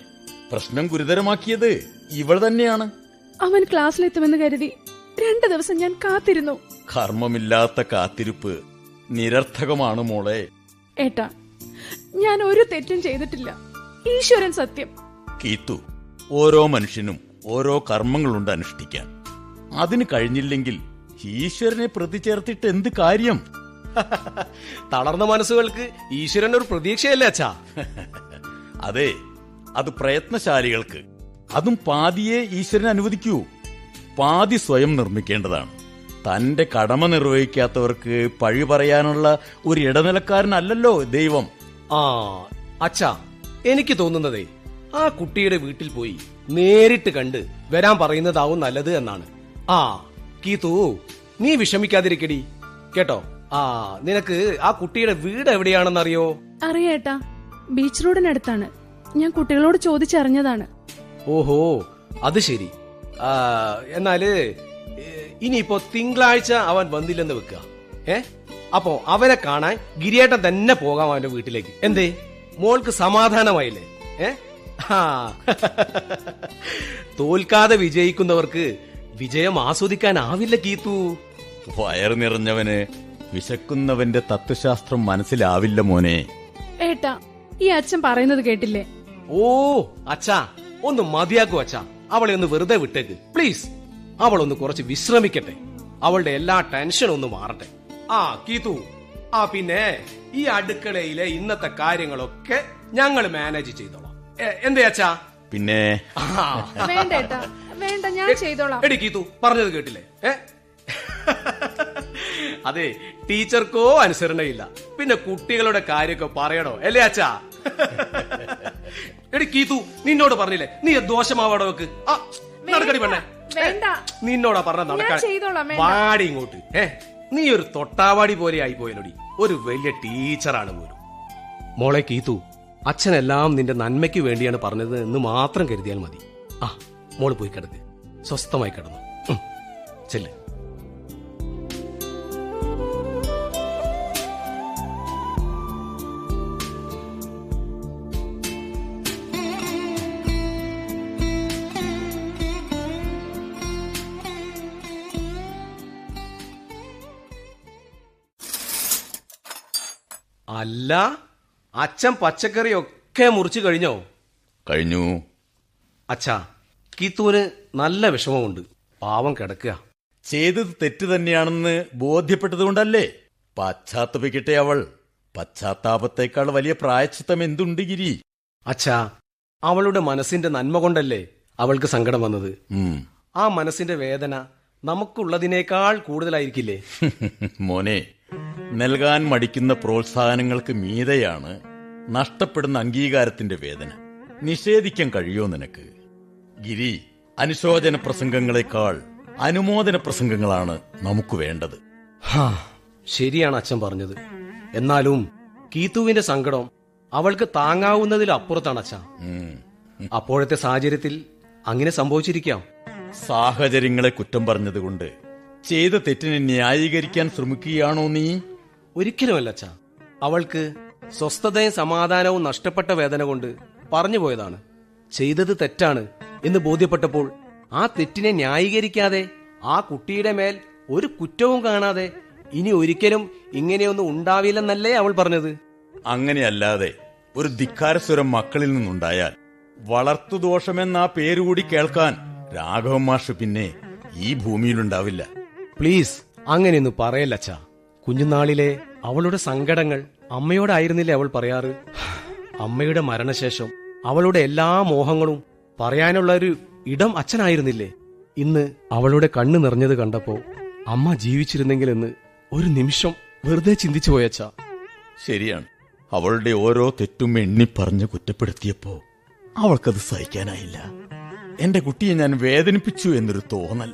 പ്രശ്നം ഗുരുതരമാക്കിയത് ഇവൾ തന്നെയാണ്. അവൻ ക്ലാസ്സിലെത്തുമെന്ന് കരുതി രണ്ടു ദിവസം ഞാൻ കാത്തിരുന്നു. കർമ്മമില്ലാത്ത കാത്തിരിപ്പ് നിരർത്ഥകമാണ് മോളെ. ഏട്ടാ ഞാൻ ഒരു തെറ്റും ചെയ്തിട്ടില്ല. ഈശ്വരൻ സത്യം. കീത്തു ഓരോ മനുഷ്യനും ഓരോ കർമ്മങ്ങളുണ്ട് അനുഷ്ഠിക്കാൻ. അതിന് കഴിഞ്ഞില്ലെങ്കിൽ ഈശ്വരനെ പ്രതി ചേർത്തിട്ട് എന്ത് കാര്യം? തളർന്ന മനസ്സുകൾക്ക് ഈശ്വരൻ ഒരു പ്രതീക്ഷയല്ലേ അച്ഛാ? അതെ അത് പ്രയത്നശാലികൾക്ക്. അതും പാതിയെ ഈശ്വരൻ അനുവദിക്കൂ. പാതി സ്വയം നിർമ്മിക്കേണ്ടതാണ്. തന്റെ കടമ നിർവഹിക്കാത്തവർക്ക് പഴി പറയാനുള്ള ഒരു ഇടനിലക്കാരനല്ലല്ലോ ദൈവം. ആ അച്ഛാ എനിക്ക് തോന്നുന്നതേ ആ കുട്ടിയുടെ വീട്ടിൽ പോയി നേരിട്ട് കണ്ട് വരാൻ പറയുന്നതാവും നല്ലത് എന്നാണ്. ആ കീത്തു നീ വിഷമിക്കാതിരിക്കടി. കേട്ടോ? ആ നിനക്ക് ആ കുട്ടിയുടെ വീട് എവിടെയാണെന്നറിയോ? അറിയേട്ടാ ബീച്ച് റോഡിനടുത്താണ്. ഞാൻ കുട്ടികളോട് ചോദിച്ചറിഞ്ഞതാണ്. ഓഹോ അത് ശരി. എന്നാൽ ഇനിയിപ്പോ തിങ്കളാഴ്ച അവൻ വന്നില്ലെന്ന് വെക്കുക. ഏ? അപ്പോ അവനെ കാണാൻ ഗിരിയേട്ടൻ തന്നെ പോകാം അവന്റെ വീട്ടിലേക്ക്. എന്തേ? മോൾക്ക് സമാധാനമായില്ലേ? ഏ? ആ. തോൽക്കാതെ വിജയിക്കുന്നവർക്ക് വിജയം ആസ്വദിക്കാനാവില്ല കീത്തു വയറ് നിറഞ്ഞവന് വിശക്കുന്നവന്റെ തത്വശാസ്ത്രം മനസ്സിലാവില്ല മോനെ. ഏട്ടാ ഈ അച്ഛൻ പറയുന്നത് കേട്ടില്ലേ? ഓ അച്ഛാ ഒന്ന് മതിയാക്കു അച്ഛാ. അവളെ ഒന്ന് വെറുതെ വിട്ടേക്ക്. പ്ലീസ് അവളൊന്ന് കുറച്ച് വിശ്രമിക്കട്ടെ. അവളുടെ എല്ലാ ടെൻഷനും ഒന്ന് മാറട്ടെ. ആ കീതു. ആ പിന്നെ ഈ അടുക്കളയിലെ ഇന്നത്തെ കാര്യങ്ങളൊക്കെ ഞങ്ങൾ മാനേജ് ചെയ്തോളാം. എ- എന്തേ അച്ഛാ? പിന്നെ വേണ്ട ഏട്ടാ വേണ്ട ഞാൻ ചെയ്തോളാം. എടി കീതു പറഞ്ഞത് കേട്ടില്ലേ? ഏ? അതെ ടീച്ചർക്കോ അനുസരണയില്ല. പിന്നെ കുട്ടികളുടെ കാര്യമൊക്കെ പറയണോ? അല്ലേ അച്ഛാ? എടി കീതു നിന്നോട് പറഞ്ഞില്ലേ? നീ ദോഷമാവാടോ വെക്ക് ആ നടക്കടി പെണ്ണേ. വേണ്ട. നിന്നോടാ പറഞ്ഞ നടക്കാൻ. ചെയ്തോളാം, വാടി ഇങ്ങോട്ട്. ഏ നീ ഒരു തൊട്ടാവാടി പോലെ ആയി പോയല്ലോടി. ഒരു വലിയ ടീച്ചറാണ് പോലും. മോളെ കീതു അച്ഛനെല്ലാം നിന്റെ നന്മയ്ക്ക് വേണ്ടിയാണ് പറഞ്ഞത് എന്ന് മാത്രം കരുതിയാൽ മതി. ആ മോൾ പോയി കിടക്ക്. സ്വസ്ഥമായി കിടന്നു. ചെല്ല്. അല്ല. അച്ഛൻ പച്ചക്കറി ഒക്കെ മുറിച്ചു കഴിഞ്ഞോ? കഴിഞ്ഞു. അച്ഛാ കീത്തൂന് നല്ല വിഷമമുണ്ട്. പാവം കിടക്കുക. ചെയ്തത് തെറ്റ് തന്നെയാണെന്ന് ബോധ്യപ്പെട്ടതുകൊണ്ടല്ലേ? പശ്ചാത്തപിക്കട്ടെ അവൾ. പശ്ചാത്താപത്തേക്കാൾ വലിയ പ്രായച്ചിത്തം എന്തുണ്ട് ഗിരി? അച്ഛാ അവളുടെ മനസ്സിന്റെ നന്മ കൊണ്ടല്ലേ അവൾക്ക് സങ്കടം വന്നത്? ആ മനസ്സിന്റെ വേദന നമുക്കുള്ളതിനേക്കാൾ കൂടുതലായിരിക്കില്ലേ? മോനെ നൽകാൻ മടിക്കുന്ന പ്രോത്സാഹനങ്ങൾക്ക് മീതെയാണ് നഷ്ടപ്പെടുന്ന അംഗീകാരത്തിന്റെ വേദന. നിഷേധിക്കാൻ കഴിയോ നിനക്ക്? ഗിരി അനുശോചന പ്രസംഗങ്ങളെക്കാൾ അനുമോദന പ്രസംഗങ്ങളാണ് നമുക്ക് വേണ്ടത്. ഹാ, ശരിയാണ് അച്ഛൻ പറഞ്ഞത്. എന്നാലും കീത്തുവിന്റെ സങ്കടം അവൾക്ക് താങ്ങാവുന്നതിലപ്പുറത്താണ് അച്ഛാ. അപ്പോഴത്തെ സാഹചര്യത്തിൽ അങ്ങനെ സംഭവിച്ചിരിക്കാം. സാഹചര്യങ്ങളെ കുറ്റം പറഞ്ഞതുകൊണ്ട് ചെയ്ത തെറ്റിനെ ന്യായീകരിക്കാൻ ശ്രമിക്കുകയാണോ നീ? ഒരിക്കലുമല്ല അച്ഛ. അവൾക്ക് സ്വസ്ഥതയും സമാധാനവും നഷ്ടപ്പെട്ട വേദന കൊണ്ട് പറഞ്ഞു പോയതാണ്. ചെയ്തത് തെറ്റാണ് എന്ന് ബോധ്യപ്പെട്ടപ്പോൾ ആ തെറ്റിനെ ന്യായീകരിക്കാതെ ആ കുട്ടിയുടെ മേൽ ഒരു കുറ്റവും കാണാതെ ഇനി ഒരിക്കലും ഇങ്ങനെയൊന്നും ഉണ്ടാവില്ലെന്നല്ലേ അവൾ പറഞ്ഞത്? അങ്ങനെയല്ലാതെ ഒരു ധിക്കാരസ്വരം മക്കളിൽ നിന്നുണ്ടായാൽ വളർത്തു ദോഷമെന്ന ആ പേരുകൂടി കേൾക്കാൻ രാഘവ മാഷ് പിന്നെ ഈ ഭൂമിയിലുണ്ടാവില്ല. പ്ലീസ് അങ്ങനെയൊന്നും പറയല്ല അച്ഛാ. കുഞ്ഞുനാളിലെ അവളുടെ സങ്കടങ്ങൾ അമ്മയോടായിരുന്നില്ലേ അവൾ പറയാറ്? അമ്മയുടെ മരണശേഷം അവളുടെ എല്ലാ മോഹങ്ങളും പറയാനുള്ള ഒരു ഇടം അച്ഛനായിരുന്നില്ലേ? ഇന്ന് അവളുടെ കണ്ണ് നിറഞ്ഞത് കണ്ടപ്പോ അമ്മ ജീവിച്ചിരുന്നെങ്കിലെന്ന് ഒരു നിമിഷം വെറുതെ ചിന്തിച്ചു പോയച്ച. ശരിയാണ്. അവളുടെ ഓരോ തെറ്റും എണ്ണി പറഞ്ഞ് കുറ്റപ്പെടുത്തിയപ്പോ അവൾക്കത് സഹിക്കാനായില്ല. എന്റെ കുട്ടിയെ ഞാൻ വേദനിപ്പിച്ചു എന്നൊരു തോന്നൽ.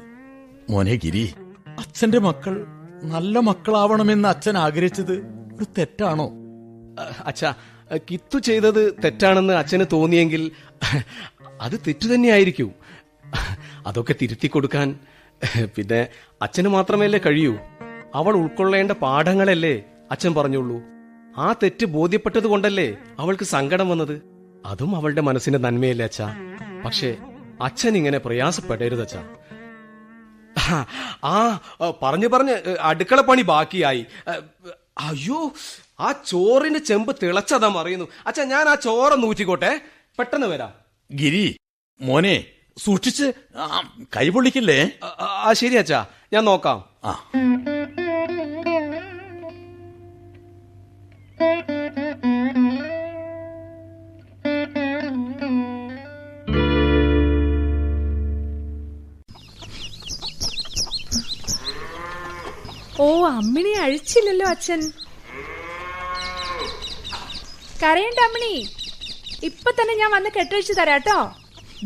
മോനെ ഗിരി അച്ഛന്റെ മക്കൾ നല്ല മക്കളാവണമെന്ന് അച്ഛൻ ആഗ്രഹിച്ചത് ഒരു തെറ്റാണോ? അച്ഛ കിത്തു ചെയ്തത് തെറ്റാണെന്ന് അച്ഛന് തോന്നിയെങ്കിൽ അത് തെറ്റു തന്നെയായിരിക്കും. അതൊക്കെ തിരുത്തി കൊടുക്കാൻ പിന്നെ അച്ഛന് മാത്രമല്ലേ കഴിയൂ. അവൾ ഉൾക്കൊള്ളേണ്ട പാഠങ്ങളല്ലേ അച്ഛൻ പറഞ്ഞുള്ളൂ. ആ തെറ്റ് ബോധ്യപ്പെട്ടത് കൊണ്ടല്ലേ അവൾക്ക് സങ്കടം വന്നത്. അതും അവളുടെ മനസ്സിന്റെ നന്മയല്ലേ അച്ഛാ. പക്ഷെ അച്ഛൻ ഇങ്ങനെ പ്രയാസപ്പെടരുത് അച്ഛാ. ആ പറഞ്ഞു പറഞ്ഞ് അടുക്കള പണി ബാക്കിയായി. അയ്യോ ആ ചോറിന്റെ ചെമ്പ് തിളച്ചതാ മറിയുന്നു. അച്ഛാ ഞാൻ ആ ചോറൊന്ന് ഊറ്റിക്കോട്ടെ. പെട്ടെന്ന് വരാം. ഗിരി മോനെ സൂക്ഷിച്ച് കൈപൊള്ളിക്കില്ലേ കൈ പൊള്ളിക്കില്ലേ? ആ, ആ ശരി അച്ഛാ ഞാൻ നോക്കാം. ആ. അമ്മിണി അഴിച്ചില്ലല്ലോ അച്ഛൻ. കരയണ്ട അമ്മിണി. ഇപ്പൊ തന്നെ ഞാൻ വന്ന് കെട്ടഴിച്ചു തരാട്ടോ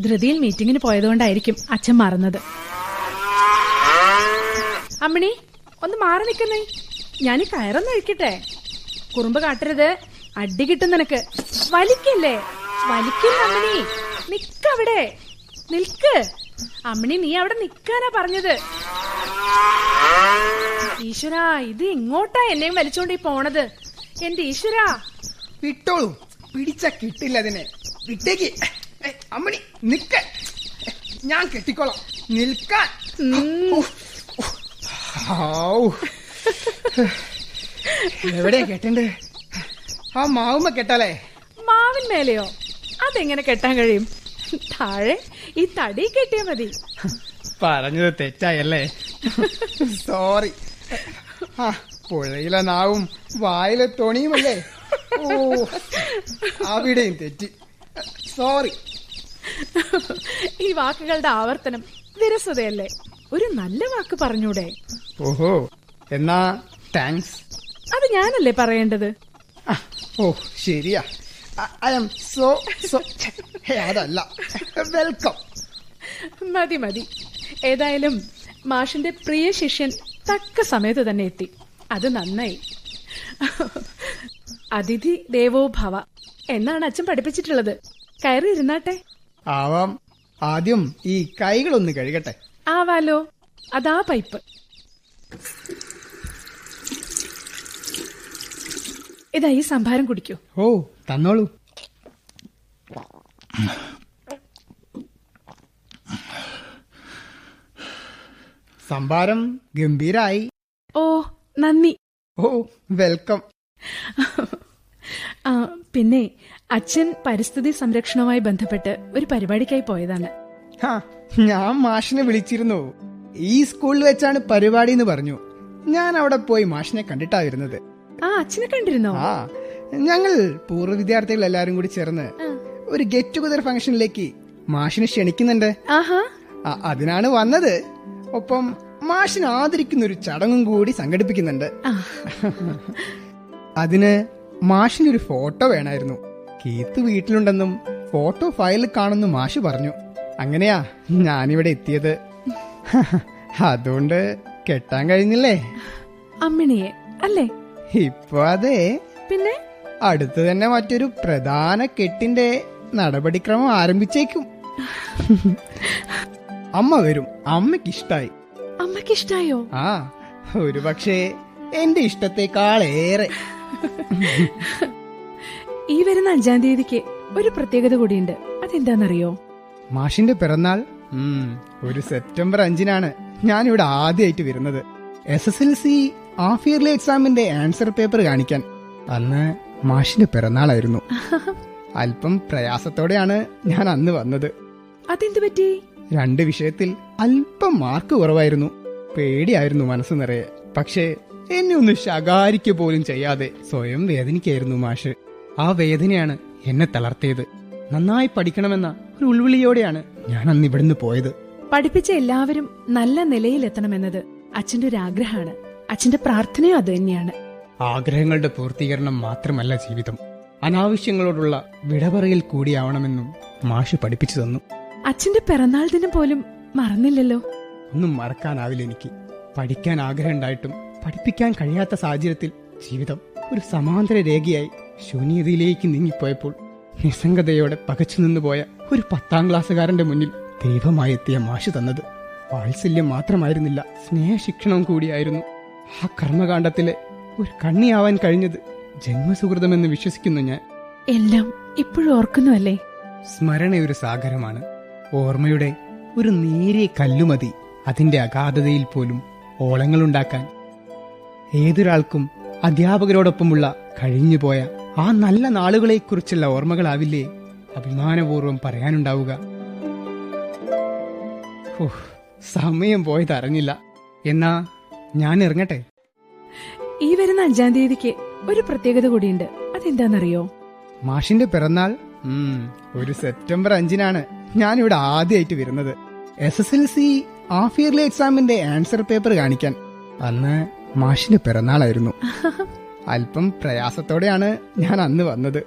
ധൃതിയിൽ മീറ്റിംഗിന് പോയതുകൊണ്ടായിരിക്കും അച്ഛൻ മറന്നത്. അമ്മിണി ഒന്ന് മാറി നിൽക്കുന്നേ. ഞാൻ കയറൊന്ന് അഴിക്കട്ടെ കുറുമ്പ് കാട്ടരുത്. അടി കിട്ടും നിനക്ക്. വലിക്കല്ലേ? വലിക്കില്ല അമ്മിണി. നിക്കവിടെ നിൽക്ക്. അമ്മിണി നീ അവിടെ നിക്കാനാ പറഞ്ഞത്. ഈശ്വരാ ഇത് എങ്ങോട്ടാ എന്നെയും വലിച്ചോണ്ടി പോണത്? എന്റെ ഈശ്വരാ. വിട്ടോളൂ. പിടിച്ച കിട്ടില്ല അതിനെ. വിട്ടേക്ക്. അമ്മണി നിക്ക. ഞാൻ കെട്ടിക്കോളാം. നിൽക്കാൻ. എവിടെയാ കെട്ടണ്ടേ ആ മാവുമ്മ കെട്ടാലേ. മാവിൻ മേലെയോ? അതെങ്ങനെ കെട്ടാൻ കഴിയും? താഴെ ഈ തടി കിട്ടിയാ മതി. പറഞ്ഞത് തെറ്റായല്ലേ? സോറി ആ പുഴയിലെ നാവും വായിലെ തോണിയുമല്ലേ? ഓ അവിടെയും തെറ്റി. സോറി ഈ വാക്കുകളുടെ ആവർത്തനം വിരസതയല്ലേ? ഒരു നല്ല വാക്ക് പറഞ്ഞൂടെ. ഓഹോ എന്നാ താങ്ക്സ് അത് ഞാനല്ലേ പറയേണ്ടത്? ഓ ശരിയാ. ഐ എം സോ സോ അതല്ല. വെൽക്കം മതി മതി. ഏതായാലും മാഷിന്റെ പ്രിയ ശിഷ്യൻ തക്ക സമയത്ത് തന്നെ എത്തി. അത് നന്നായി. അതിഥി ദേവോ ഭവ എന്നാണ് അച്ഛൻ പഠിപ്പിച്ചിട്ടുള്ളത്. കയറി ഇരുന്നാട്ടെ. ആവാം. ആദ്യം ഈ കൈകളൊന്ന് കഴുകട്ടെ. ആവാലോ. അതാ പൈപ്പ്. ഇതാ ഈ സംഭാരം കുടിക്കൂ. ഓ തന്നോളൂ. സംഭാരം ഗംഭീരായി. ഓ നന്ദി. ഓ വെൽക്കം. പിന്നെ അച്ഛൻ പരിസ്ഥിതി സംരക്ഷണവുമായി ബന്ധപ്പെട്ട് ഒരു പരിപാടിക്കായി പോയതാണ്. ഞാൻ മാഷിനെ വിളിച്ചിരുന്നു. ഈ സ്കൂളിൽ വെച്ചാണ് പരിപാടി എന്ന് പറഞ്ഞു. ഞാൻ അവിടെ പോയി മാഷിനെ കണ്ടിട്ടാ വരുന്നത് ആ അച്ഛനെ കണ്ടിരുന്നോ? ആ ഞങ്ങൾ പൂർവ വിദ്യാർത്ഥികൾ എല്ലാരും കൂടി ചേർന്ന് ഒരു ഗെറ്റ് ടുഗദർ ഫംഗ്ഷനിലേക്ക് മാഷിനെ ക്ഷണിക്കുന്നുണ്ട്. അതിനാണ് വന്നത്. ഒപ്പം മാഷിനെ ആദരിക്കുന്ന ഒരു ചടങ്ങും കൂടി സംഘടിപ്പിക്കുന്നുണ്ട്. അതിന് മാഷിന് ഒരു ഫോട്ടോ വേണമായിരുന്നു കീത്ത് വീട്ടിലുണ്ടെന്നും ഫോട്ടോ ഫയലിൽ കാണുന്നു മാഷ് പറഞ്ഞു. അങ്ങനെയാ ഞാനിവിടെ എത്തിയത്. അതുകൊണ്ട് കെട്ടാൻ കഴിഞ്ഞില്ലേ? അമ്മിണിയെ അല്ലേ? ഇപ്പൊ അതെ. പിന്നെ? അടുത്ത് തന്നെ മറ്റൊരു പ്രധാന കെട്ടിന്റെ നടപടിക്രമം ആരംഭിച്ചേക്കും. അമ്മ വരും. അമ്മയ്ക്ക് ഇഷ്ടായി അമ്മയ്ക്ക് ഇഷ്ടായോ ആ ഒരു പക്ഷേ എന്റെ ഇഷ്ടത്തെക്കാളേറെ. ഈ വരുന്ന അഞ്ചാം തീയതിക്ക് ഒരു പ്രത്യേകത കൂടിയുണ്ട്. അതെന്താണെന്നറിയോ മാഷിന്റെ പിറന്നാൾ. ഒരു സെപ്റ്റംബർ അഞ്ചിനാണ് ഞാൻ ഇവിടെ ആദ്യമായിട്ട് വരുന്നത്. S S L C half yearly എക്സാമിന്റെ ആൻസർ പേപ്പർ കാണിക്കാൻ. അന്ന് മാഷിന്റെ പിറന്നാളായിരുന്നു. അല്പം പ്രയാസത്തോടെയാണ് ഞാൻ അന്ന് വന്നത്. അതെന്ത് പറ്റി? രണ്ട് വിഷയത്തിൽ അല്പം മാർക്ക് കുറവായിരുന്നു. പേടിയായിരുന്നു മനസ്സ് നിറയെ. പക്ഷേ എന്നെ ഒന്ന് ശകാരിക്ക പോലും ചെയ്യാതെ സ്വയം വേദനിക്കായിരുന്നു മാഷ്. ആ വേദനയാണ് എന്നെ തളർത്തിയത്. നന്നായി പഠിക്കണമെന്ന ഒരു ഉൾവിളിയോടെയാണ് ഞാൻ അന്ന് ഇവിടുന്ന് പോയത്. പഠിപ്പിച്ച എല്ലാവരും നല്ല നിലയിലെത്തണമെന്നത് അച്ഛന്റെ ഒരു ആഗ്രഹമാണ്. അച്ഛന്റെ പ്രാർത്ഥനയും അത് തന്നെയാണ്. ആഗ്രഹങ്ങളുടെ പൂർത്തീകരണം മാത്രമല്ല ജീവിതം. അനാവശ്യങ്ങളോടുള്ള വിടപറയിൽ കൂടിയാവണമെന്നും മാഷ് പഠിപ്പിച്ചു തന്നു. അച്ഛന്റെ പിറന്നാൾ ദിനം പോലും മറന്നില്ലല്ലോ. ഒന്നും മറക്കാനാവില്ല എനിക്ക്. പഠിക്കാൻ ആഗ്രഹം ഉണ്ടായിട്ടും പഠിപ്പിക്കാൻ കഴിയാത്ത സാഹചര്യത്തിൽ ജീവിതം ഒരു സമാന്തര രേഖയായി ശൂന്യതയിലേക്ക് നീങ്ങിപ്പോയപ്പോൾ നിസ്സംഗതയോടെ പകച്ചു നിന്നുപോയ ഒരു പത്താം ക്ലാസ്സുകാരന്റെ മുന്നിൽ ദൈവമായി എത്തിയ മാഷ് തന്നത് വാത്സല്യം മാത്രമായിരുന്നില്ല സ്നേഹശിക്ഷണം കൂടിയായിരുന്നു. ആ കർമ്മകാണ്ഡത്തിലെ ഒരു കണ്ണിയാവാൻ കഴിഞ്ഞത് ജന്മസുഹൃതമെന്ന് വിശ്വസിക്കുന്നു ഞാൻ. എല്ലാം ഇപ്പോഴും ഓർക്കുന്നു അല്ലേ സ്മരണ ഒരു സാഗരമാണ്. ഓർമ്മയുടെ ഒരു നേരിയ കല്ലുമതി അതിന്റെ അഗാധതയിൽ പോലും ഓളങ്ങളുണ്ടാക്കാൻ. ഏതൊരാൾക്കും അധ്യാപകരോടൊപ്പമുള്ള കഴിഞ്ഞുപോയ ആ നല്ല നാളുകളെക്കുറിച്ചുള്ള ഓർമ്മകളാവില്ലേ? അഭിമാനപൂർവം പറയാനുണ്ടാവുക. സമയം പോയത് അറിഞ്ഞില്ല. എന്നാ ഞാൻ ഇറങ്ങട്ടെ? ഈ വരുന്ന അഞ്ചാം തീയതിക്ക് ഒരു പ്രത്യേകത കൂടിയുണ്ട്. അതെന്താണെന്നറിയോ മാഷിന്റെ പിറന്നാൾ ഒരു സെപ്റ്റംബർ അഞ്ചിനാണ്. ഞാനിവിടെ ആദ്യമായിട്ട് വരുന്നത്. S S L C half yearly എക്സാമിന്റെ ആൻസർ പേപ്പർ കാണിക്കാൻ. അന്ന് മാഷിന്റെ പിറന്നാളായിരുന്നു. അല്പം പ്രയാസത്തോടെയാണ് ഞാൻ അന്ന് വന്നത്.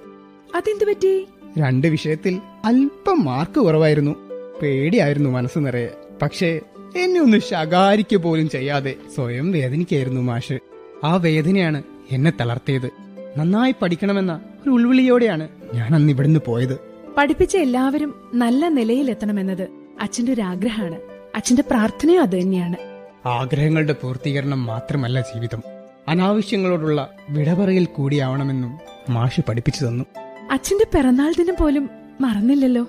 അതെന്ത് പറ്റി? രണ്ട് വിഷയത്തിൽ അല്പം മാർക്ക് കുറവായിരുന്നു. പേടിയായിരുന്നു മനസ്സ് നിറയെ. പക്ഷേ എന്നെ ഒന്ന് ശകാരിക്ക പോലും ചെയ്യാതെ സ്വയം വേദനിക്കായിരുന്നു മാഷ്. ആ വേദനയാണ് എന്നെ തളർത്തിയത്. നന്നായി പഠിക്കണമെന്ന ഒരു ഉൾവിളിയോടെയാണ് ഞാൻ അന്ന് ഇവിടുന്ന് പോയത്. പഠിപ്പിച്ച എല്ലാവരും നല്ല നിലയിലെത്തണമെന്നത് അച്ഛന്റെ ഒരു ആഗ്രഹമാണ്. അച്ഛന്റെ പ്രാർത്ഥനയും അത് തന്നെയാണ്. ആഗ്രഹങ്ങളുടെ പൂർത്തീകരണം മാത്രമല്ല ജീവിതം. അനാവശ്യങ്ങളോടുള്ള വിടപറയിൽ കൂടിയാവണമെന്നും മാഷ് പഠിപ്പിച്ചു തന്നു. അച്ഛന്റെ പിറന്നാൾ ദിനം പോലും മറന്നില്ലല്ലോ.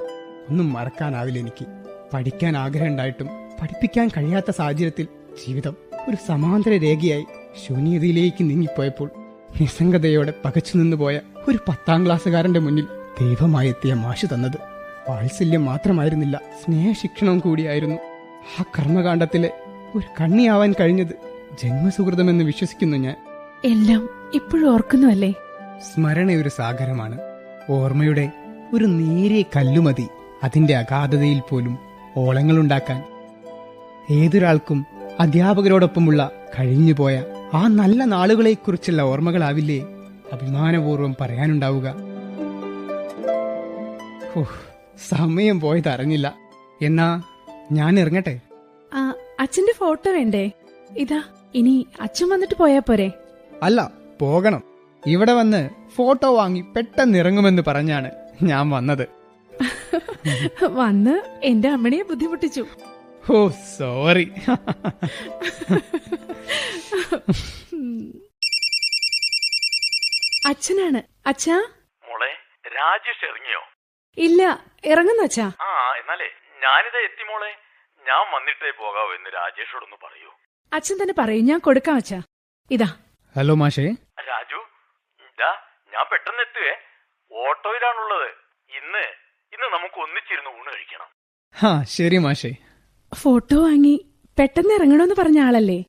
ഒന്നും മറക്കാനാവില്ല എനിക്ക്. പഠിക്കാൻ ആഗ്രഹമുണ്ടായിട്ടും പഠിപ്പിക്കാൻ കഴിയാത്ത സാഹചര്യത്തിൽ ജീവിതം ഒരു സമാന്തര രേഖയായി ശൂന്യതയിലേക്ക് നീങ്ങിപ്പോയപ്പോൾ നിസ്സംഗതയോടെ പകച്ചു നിന്നുപോയ ഒരു പത്താം ക്ലാസ്സുകാരന്റെ മുന്നിൽ ദൈവമായി എത്തിയ മാഷ് തന്നത്. വാത്സല്യം മാത്രമായിരുന്നില്ല സ്നേഹശിക്ഷണവും കൂടിയായിരുന്നു. ആ കർമ്മകാണ്ഡത്തിലെ ഒരു കണ്ണിയാവാൻ കഴിഞ്ഞത് ജന്മസുഹൃതമെന്ന് വിശ്വസിക്കുന്നു ഞാൻ. എല്ലാം ഇപ്പോഴും ഓർക്കുന്നുവല്ലേ? സ്മരണ ഒരു സാഗരമാണ്. ഓർമ്മയുടെ ഒരു നേരിയ കല്ലുമതി അതിന്റെ അഗാധതയിൽ പോലും ഓളങ്ങളുണ്ടാക്കാൻ. ഏതൊരാൾക്കും അധ്യാപകരോടൊപ്പമുള്ള കഴിഞ്ഞുപോയ ആ നല്ല നാളുകളെക്കുറിച്ചുള്ള ഓർമ്മകളാവില്ലേ? അഭിമാനപൂർവം പറയാനുണ്ടാവുക. സമയം പോയത് അറിഞ്ഞില്ല എന്നാ ഞാൻ ഇറങ്ങട്ടെ? അച്ഛന്റെ ഫോട്ടോ വേണ്ടേ? ഇതാ ഇനി അച്ഛൻ വന്നിട്ട് പോയാ പോരെ? അല്ല പോകണം. ഇവിടെ വന്ന് ഫോട്ടോ വാങ്ങി പെട്ടെന്ന് ഇറങ്ങുമെന്ന് പറഞ്ഞാണ് ഞാൻ വന്നത്. വന്ന് എന്റെ അമ്മണിയെ ബുദ്ധിമുട്ടിച്ചു. ഓ സോറി. അച്ഛനാണ്. അച്ഛാ? മോളെ രാജേഷ് ഇറങ്ങിയോ? ഇല്ല ഇറങ്ങുന്ന ആ എന്നാലേ ഞാനിതാ എത്തി മോളെ. ഞാൻ വന്നിട്ടേ പോകാവൂ എന്ന് രാജേഷോടൊന്ന് പറയൂ. അച്ഛൻ തന്നെ പറയൂ ഞാൻ കൊടുക്കാം അച്ഛാ. ഇതാ. ഹലോ മാഷേ. രാജു ഇതാ ഞാൻ പെട്ടെന്ന് എത്തുവേ. ഓട്ടോയിലാണുള്ളത്. ഇന്ന് ഇന്ന് നമുക്ക് ഒന്നിച്ചിരുന്ന് ഊണ് കഴിക്കണം. ഹാ ശരി മാഷേ. ഫോട്ടോ വാങ്ങി പെട്ടെന്ന് ഇറങ്ങണമെന്ന് പറഞ്ഞ ആളല്ലേ?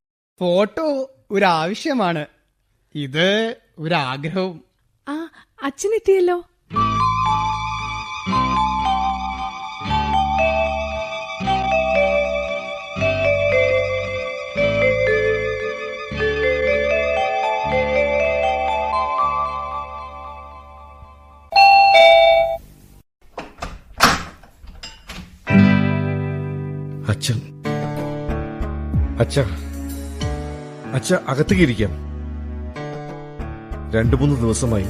ഫോട്ടോ ഒരു ആവശ്യമാണ് ഇത് ഒരു ആഗ്രഹവും ആ അച്ഛൻ എത്തിയല്ലോ. അച്ഛൻ. അച്ഛ അച്ഛ അകത്ത് രണ്ടു മൂന്ന് ദിവസമായി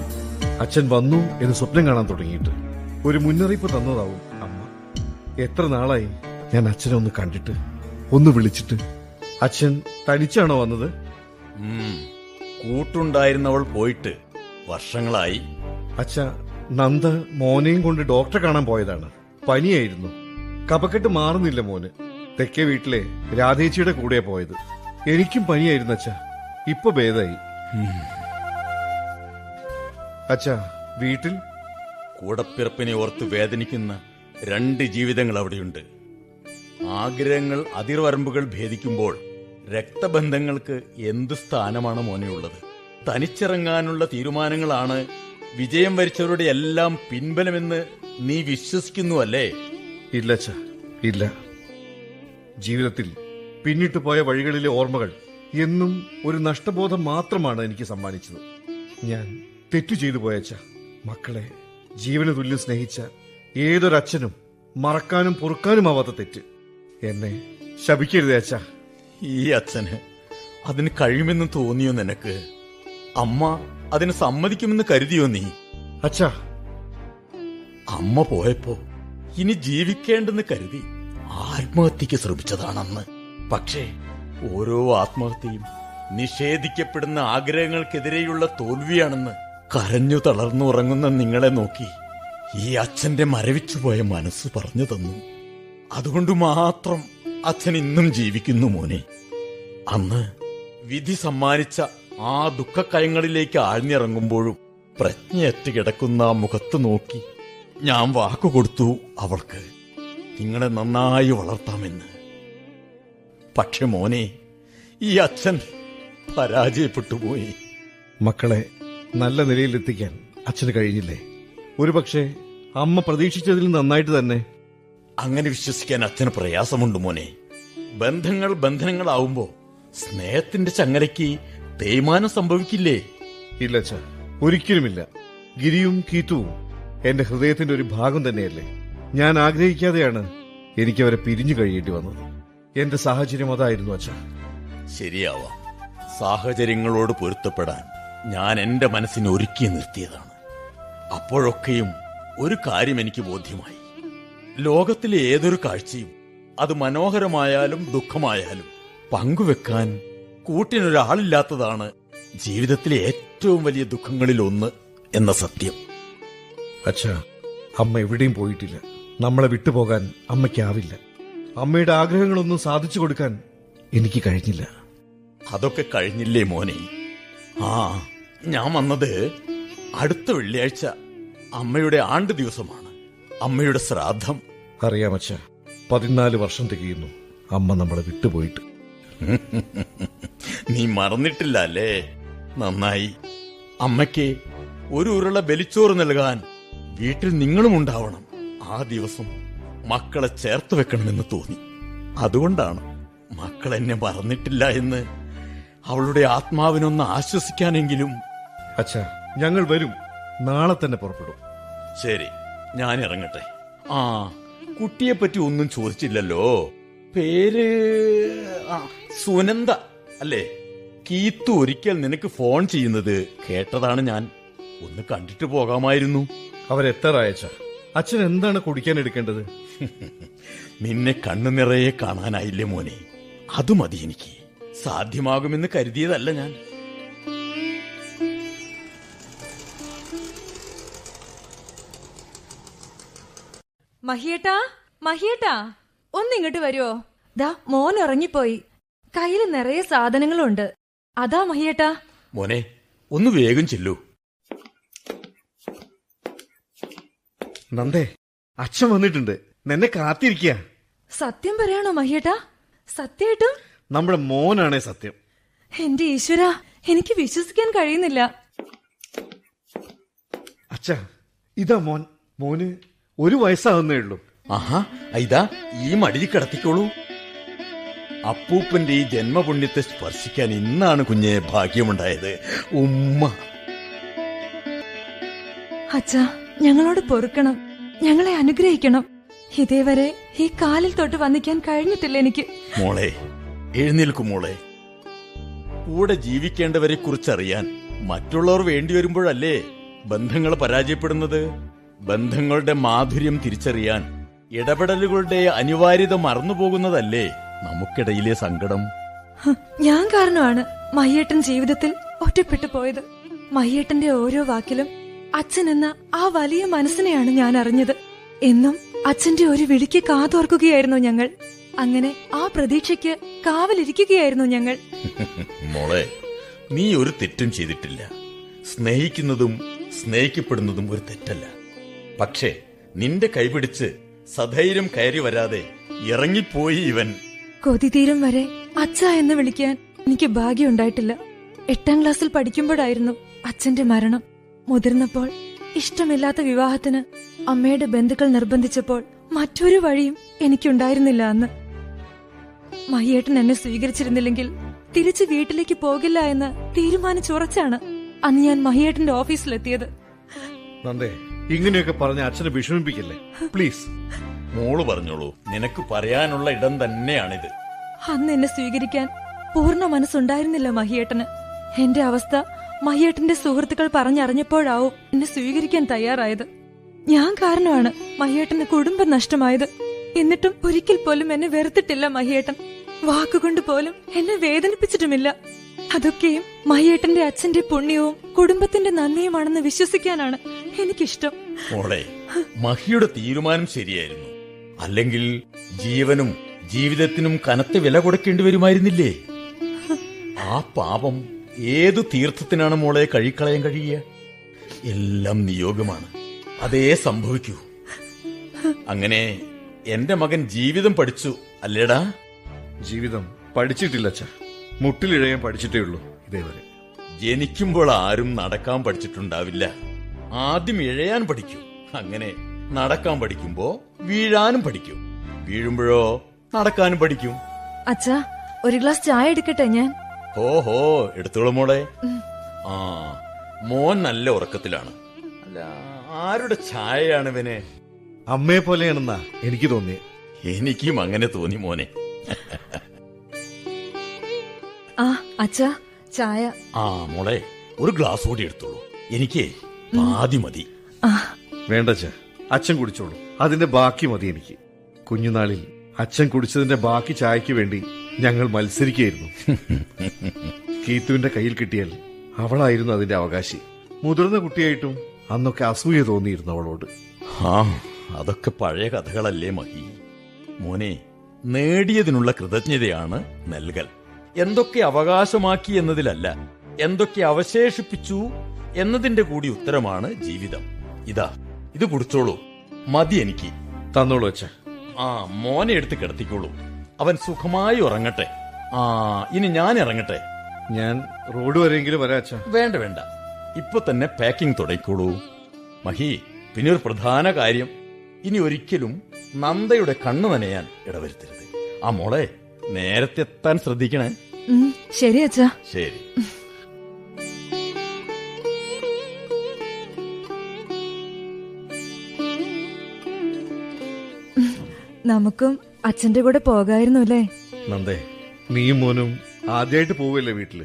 അച്ഛൻ വന്നു എന്ന് സ്വപ്നം കാണാൻ തുടങ്ങിയിട്ട്. ഒരു മുന്നറിയിപ്പ് തന്നതാവും അമ്മ. എത്ര നാളായി ഞാൻ അച്ഛനെ ഒന്ന് കണ്ടിട്ട് ഒന്ന് വിളിച്ചിട്ട്. അച്ഛൻ തനിച്ചാണോ വന്നത്. കൂട്ടുണ്ടായിരുന്നവൾ പോയിട്ട് വർഷങ്ങളായി. അച്ഛ നന്ദ മോനെയും കൊണ്ട് ഡോക്ടറെ കാണാൻ പോയതാണ്. പനിയായിരുന്നു. കപക്കെട്ട് മാറുന്നില്ല മോന്. തെക്കേ വീട്ടിലെ രാധേച്ചിയുടെ കൂടെ പോയത്. എനിക്കും പനിയായിരുന്നു അച്ഛ. ഇപ്പൊ ഭേദായി. അച്ഛ വീട്ടിൽ? കൂടപ്പിറപ്പിനെ ഓർത്ത് വേദനിക്കുന്ന രണ്ട് ജീവിതങ്ങൾ അവിടെയുണ്ട്. ആഗ്രഹങ്ങൾ അതിർവരമ്പുകൾ ഭേദിക്കുമ്പോൾ രക്തബന്ധങ്ങൾക്ക് എന്ത് സ്ഥാനമാണ് മോനെയുള്ളത് തനിച്ചിറങ്ങാനുള്ള തീരുമാനങ്ങളാണ് വിജയം വരിച്ചവരുടെ എല്ലാം പിൻബലമെന്ന് നീ വിശ്വസിക്കുന്നു അല്ലേ ഇല്ല അച്ഛ ഇല്ല. ജീവിതത്തിൽ പിന്നിട്ടു പോയ വഴികളിലെ ഓർമ്മകൾ എന്നും ഒരു നഷ്ടബോധം മാത്രമാണ് എനിക്ക് സമ്മാനിച്ചത്. ഞാൻ തെറ്റു ചെയ്തു പോയച്ച മക്കളെ ജീവന തുല്യം സ്നേഹിച്ച ഏതൊരച്ഛനും മറക്കാനും പൊറുക്കാനുമാവാത്ത തെറ്റ്. എന്നെ ശപിക്കരുതേ അച്ഛ. ഈ അച്ഛന് അതിന് കഴിയുമെന്ന് തോന്നിയോ നിനക്ക്? അമ്മ അതിന് സമ്മതിക്കുമെന്ന് കരുതിയോ നീ? അച്ഛ. അമ്മ പോയപ്പോ ഇനി ജീവിക്കേണ്ടെന്ന് കരുതി. ആത്മഹത്യക്ക് ശ്രമിച്ചതാണെന്ന്. പക്ഷേ ഓരോ ആത്മഹത്യയും നിഷേധിക്കപ്പെടുന്ന ആഗ്രഹങ്ങൾക്കെതിരെയുള്ള തോൽവിയാണെന്ന് കരഞ്ഞു തളർന്നുറങ്ങുന്ന നിങ്ങളെ നോക്കി ഈ അച്ഛന്റെ മരവിച്ചുപോയ മനസ്സ് പറഞ്ഞു തന്നു. അതുകൊണ്ട് മാത്രം അച്ഛൻ ഇന്നും ജീവിക്കുന്നു മോനെ. അന്ന് വിധി സമ്മാനിച്ച ആ ദുഃഖക്കയങ്ങളിലേക്ക് ആഴ്ന്നിറങ്ങുമ്പോഴും പ്രജ്ഞയറ്റ് കിടക്കുന്ന ആ മുഖത്ത് നോക്കി ഞാൻ വാക്കുകൊടുത്തു അവൾക്ക്. നിങ്ങളെ നന്നായി വളർത്താമെന്ന്. പക്ഷെ മോനെ ഈ അച്ഛൻ പരാജയപ്പെട്ടുപോയി. മക്കളെ നല്ല നിലയിലെത്തിക്കാൻ അച്ഛന് കഴിഞ്ഞില്ലേ? ഒരുപക്ഷെ അമ്മ പ്രതീക്ഷിച്ചതിൽ നന്നായിട്ട് തന്നെ. അങ്ങനെ വിശ്വസിക്കാൻ അച്ഛന് പ്രയാസമുണ്ട് മോനെ. ബന്ധങ്ങൾ ബന്ധനങ്ങളാവുമ്പോ സ്നേഹത്തിന്റെ ചങ്ങലയ്ക്ക് തേയ്മാനം സംഭവിക്കില്ലേ? ഇല്ല അച്ഛ. ഒരിക്കലുമില്ല. ഗിരിയും കീത്തുവും എന്റെ ഹൃദയത്തിന്റെ ഒരു ഭാഗം തന്നെയല്ലേ? ഞാൻ ആഗ്രഹിക്കാതെയാണ് എനിക്ക് അവരെ പിരിഞ്ഞു കഴിയേണ്ടി വന്നത്. എന്റെ സാഹചര്യം അതായിരുന്നു അച്ഛ. ശരിയാവാം. സാഹചര്യങ്ങളോട് പൊരുത്തപ്പെടാൻ ഞാൻ എന്റെ മനസ്സിനെ ഒരുക്കി നിർത്തിയതാണ്. അപ്പോഴൊക്കെയും ഒരു കാര്യം എനിക്ക് ബോധ്യമായി. ലോകത്തിലെ ഏതൊരു കാഴ്ചയും അത് മനോഹരമായാലും ദുഃഖമായാലും പങ്കുവെക്കാൻ കൂട്ടിനൊരാളില്ലാത്തതാണ് ജീവിതത്തിലെ ഏറ്റവും വലിയ ദുഃഖങ്ങളിൽ ഒന്ന് എന്ന സത്യം. അച്ഛ അമ്മ എവിടെയും പോയിട്ടില്ല. നമ്മളെ വിട്ടുപോകാൻ അമ്മയ്ക്കാവില്ല. അമ്മയുടെ ആഗ്രഹങ്ങളൊന്നും സാധിച്ചു കൊടുക്കാൻ എനിക്ക് കഴിഞ്ഞില്ല. അതൊക്കെ കഴിഞ്ഞില്ലേ മോനെ? ആ ഞാൻ വന്നത് അടുത്ത വെള്ളിയാഴ്ച അമ്മയുടെ ആണ്ട് ദിവസമാണ്. അമ്മയുടെ ശ്രാദ്ധം. അറിയാം അച്ഛ പതിനാല് വർഷം തികയുന്നു. അമ്മ നമ്മളെ വിട്ടുപോയിട്ട്. നീ മറന്നിട്ടില്ല അല്ലേ? നന്നായി. അമ്മയ്ക്ക് ഒരു ഉരുള ബലിച്ചോറ് നൽകാൻ വീട്ടിൽ നിങ്ങളും ഉണ്ടാവണം. ആ ദിവസം മക്കളെ ചേർത്ത് വെക്കണമെന്ന് തോന്നി. അതുകൊണ്ടാണ് മക്കൾ എന്നെ മറന്നിട്ടില്ല എന്ന് അവളുടെ ആത്മാവിനൊന്ന് ആശ്വസിക്കാനെങ്കിലും അച്ഛ ഞങ്ങൾ വരും. നാളെ തന്നെ പുറപ്പെടും. ശരി ഞാൻ ഇറങ്ങട്ടെ. ആ കുട്ടിയെ പറ്റി ഒന്നും ചോദിച്ചില്ലല്ലോ. പേര് സുനന്ദ അല്ലേ? കീത്തു ഒരിക്കൽ നിനക്ക് ഫോൺ ചെയ്യുന്നത് കേട്ടതാണ് ഞാൻ. ഒന്ന് കണ്ടിട്ട് പോകാമായിരുന്നു. അവരെത്താറായച്ച അച്ഛൻ എന്താണ് കുടിക്കാൻ എടുക്കേണ്ടത്? നിന്നെ കണ്ണു നിറയെ കാണാനായില്ലേ മോനെ? അത് മതി എനിക്ക്. സാധ്യമാകുമെന്ന് കരുതിയതല്ല ഞാൻ. മഹിയേട്ടാ മഹിയേട്ടാ ഒന്നിങ്ങോട്ട് വരുവോ? ദാ മോൻ ഇറങ്ങിപ്പോയി കയ്യിൽ നിറയെ സാധനങ്ങളുണ്ട്. അതാ മഹിയേട്ടാ. മോനെ ഒന്ന് വേഗം ചെല്ലൂ. നന്ദേ അച്ഛൻ വന്നിട്ടുണ്ട്. നിന്നെ കാത്തിരിക്കുക സത്യം പറയാണോ മഹിയേട്ടാ സത്യായിട്ടും? നമ്മുടെ മോനാണേ സത്യം. എന്റെ ഈശ്വര എനിക്ക് വിശ്വസിക്കാൻ കഴിയുന്നില്ല. അച്ഛ ഇതാ മോൻ. മോന് ഒരു വയസ്സാവുന്നേ ഉള്ളൂ. ആഹാ ഇതാ ഈ മടിയിൽ കിടത്തിക്കോളൂ. അപ്പൂപ്പന്റെ ഈ ജന്മപുണ്യത്തെ സ്പർശിക്കാൻ ഇന്നാണ് കുഞ്ഞെ ഭാഗ്യമുണ്ടായത്. ഉമ്മ. അച്ഛാ ഞങ്ങളോട് പൊറുക്കണം. ഞങ്ങളെ അനുഗ്രഹിക്കണം. ഇതേവരെ ഈ കാലിൽ തൊട്ട് വന്നിക്കാൻ കഴിഞ്ഞിട്ടില്ല എനിക്ക്. മോളെ എഴുന്നേൽക്കും മോളെ. കൂടെ ജീവിക്കേണ്ടവരെ കുറിച്ചറിയാൻ മറ്റുള്ളവർ വേണ്ടി വരുമ്പോഴല്ലേ ബന്ധങ്ങൾ പരാജയപ്പെടുന്നത്? ബന്ധങ്ങളുടെ മാധുര്യം തിരിച്ചറിയാൻ ഇടപെടലുകളുടെ അനിവാര്യത മറന്നുപോകുന്നതല്ലേ നമുക്കിടയിലെ സങ്കടം? ഞാൻ കാരണമാണ് മയ്യേട്ടൻ ജീവിതത്തിൽ ഒറ്റപ്പെട്ടു പോയത്. മയ്യേട്ടന്റെ ഓരോ വാക്കിലും അച്ഛൻ എന്ന ആ വലിയ മനസ്സിനെയാണ് ഞാൻ അറിഞ്ഞത്. എന്നും അച്ഛന്റെ ഒരു വിളിക്ക് കാതോർക്കുകയായിരുന്നു ഞങ്ങൾ. അങ്ങനെ ആ പ്രതീക്ഷയ്ക്ക് കാവലിരിക്കുകയായിരുന്നു ഞങ്ങൾ. മോളെ നീ ഒരു തെറ്റും ചെയ്തിട്ടില്ല. സ്നേഹിക്കുന്നതും സ്നേഹിക്കപ്പെടുന്നതും ഒരു തെറ്റല്ല. പക്ഷേ നിന്റെ കൈപിടിച്ച് സധൈര്യം കയറി വരാതെ ഇറങ്ങിപ്പോയി ഇവൻ. കൊതി തീരം വരെ അച്ഛ എന്ന് വിളിക്കാൻ എനിക്ക് ഭാഗ്യമുണ്ടായിട്ടില്ല എട്ടാം ക്ലാസ്സിൽ പഠിക്കുമ്പോഴായിരുന്നു അച്ഛന്റെ മരണം. മുതിർന്നപ്പോൾ ഇഷ്ടമില്ലാത്ത വിവാഹത്തിന് അമ്മയുടെ ബന്ധുക്കൾ നിർബന്ധിച്ചപ്പോൾ മറ്റൊരു വഴിയും എനിക്കുണ്ടായിരുന്നില്ല അന്ന്. മഹിയേട്ടൻ എന്നെ സ്വീകരിച്ചിരുന്നില്ലെങ്കിൽ തിരിച്ചു വീട്ടിലേക്ക് പോകില്ല എന്ന് തീരുമാനിച്ചുറച്ചാണ് അന്ന് ഞാൻ മഹിയേട്ടന്റെ ഓഫീസിലെത്തിയത്. നന്ദേ ഇങ്ങനെയൊക്കെ പറഞ്ഞ അച്ഛനെ വിഷമിപ്പിക്കല്ലേ? പ്ലീസ്. മോൾ പറഞ്ഞോളൂ നിനക്ക് പറയാനുള്ള ഇടം തന്നെയാണിത്. അന്ന് എന്നെ സ്വീകരിക്കാൻ പൂർണ മനസ്സുണ്ടായിരുന്നില്ല മഹിയേട്ടന് എന്റെ അവസ്ഥ മഹിയേട്ടന്റെ സുഹൃത്തുക്കൾ പറഞ്ഞറിഞ്ഞപ്പോഴാവും എന്നെ സ്വീകരിക്കാൻ തയ്യാറായത്. ഞാൻ കാരണമാണ് മഹിയേട്ടന് കുടുംബം നഷ്ടമായത്. എന്നിട്ടും ഒരിക്കൽ പോലും എന്നെ വെറുത്തിട്ടില്ല മഹിയേട്ടൻ. വാക്കുകൊണ്ട് പോലും എന്നെ വേദനിപ്പിച്ചിട്ടുമില്ല. അതൊക്കെയും മഹിയേട്ടന്റെ അച്ഛന്റെ പുണ്യവും കുടുംബത്തിന്റെ നന്ദിയുമാണെന്ന് വിശ്വസിക്കാനാണ് എനിക്കിഷ്ടം. മഹിയുടെ തീരുമാനം ശരിയായിരുന്നു. അല്ലെങ്കിൽ ജീവനും ജീവിതത്തിനും കനത്ത വില കൊടുക്കേണ്ടി വരുമായിരുന്നില്ലേ? ആ പാപം ഏതു തീർത്ഥത്തിനാണ് മോളെ കഴിക്കളയാൻ കഴിയുക? എല്ലാം നിയോഗമാണ്. അതേ സംഭവിക്കൂ. അങ്ങനെ എന്റെ മകൻ ജീവിതം പഠിച്ചു അല്ലേടാ? ജീവിതം പഠിച്ചിട്ടില്ല അച്ഛ മുട്ടിലിഴയാൻ പഠിച്ചിട്ടേ ഉള്ളൂ ഇതേവരെ. ജനിക്കുമ്പോൾ ആരും നടക്കാൻ പഠിച്ചിട്ടുണ്ടാവില്ല. ആദ്യം ഇഴയാൻ പഠിക്കും. അങ്ങനെ നടക്കാൻ പഠിക്കുമ്പോ വീഴാനും പഠിക്കും. വീഴുമ്പോഴോ നടക്കാനും പഠിക്കും. അച്ഛാ ഒരു ഗ്ലാസ് ചായ എടുക്കട്ടെ ഞാൻ? ഓഹോ എടുത്തോളൂ മോളെ. ആ മോൻ നല്ല ഉറക്കത്തിലാണ്. അല്ല. ആരുടെ ഛായയാണ് ഇവനെ? അമ്മയെ പോലെയാണെന്നാ എനിക്ക് തോന്നി എനിക്കും അങ്ങനെ തോന്നി മോനെ. ആ അച്ഛാ ചായ. ആ മോളെ ഒരു ഗ്ലാസ് കൂടി എടുത്തോളൂ. എനിക്ക് പാതി മതി. ആ. വേണ്ട അച്ഛ. അച്ഛൻ കുടിച്ചോളൂ. അതിന്റെ ബാക്കി മതി എനിക്ക്. കുഞ്ഞുനാളിൽ അച്ഛൻ കുടിച്ചതിന്റെ ബാക്കി ചായക്ക് വേണ്ടി ഞങ്ങൾ മത്സരിക്കുകയായിരുന്നു. കീത്തുവിന്റെ കയ്യിൽ കിട്ടിയാൽ അവളായിരുന്നു അതിന്റെ അവകാശി. മുതിർന്ന കുട്ടിയായിട്ടും അന്നൊക്കെ അസൂയ തോന്നിയിരുന്നു അവളോട്. ആ അതൊക്കെ പഴയ കഥകളല്ലേ മഹി. മോനെ നേടിയതിനുള്ള കൃതജ്ഞതയാണ് നൽകൽ. എന്തൊക്കെ അവകാശമാക്കി എന്നതിലല്ല എന്തൊക്കെ അവശേഷിപ്പിച്ചു എന്നതിന്റെ കൂടി ഉത്തരമാണ് ജീവിതം. ഇതാ ഇത് കുടിച്ചോളൂ. മതി എനിക്ക്. തന്നോളൂ അച്ഛ. ആ മോനെ എടുത്ത് കിടത്തിക്കോളൂ. അവൻ സുഖമായി ഉറങ്ങട്ടെ. ആ ഇനി ഞാൻ ഇറങ്ങട്ടെ. ഞാൻ റോഡ് വരെയെങ്കിലും വരാം അച്ഛ. വേണ്ട വേണ്ട. ഇപ്പൊ തന്നെ പാക്കിംഗ് തുടങ്ങിക്കോളൂ. മഹി പിന്നെ ഒരു പ്രധാന കാര്യം. ഇനി ഒരിക്കലും നന്ദയുടെ കണ്ണു നനയാൻ ഇടവരുത്തരുത്. ആ മോളെ നേരത്തെ എത്താൻ ശ്രദ്ധിക്കണേ. ശരി അച്ഛാ. ശരി. നമുക്കും അച്ഛന്റെ കൂടെ പോകായിരുന്നു അല്ലേ നന്ദേ നീയും മോനും ആദ്യമായിട്ട് പോവല്ലേ വീട്ടിൽ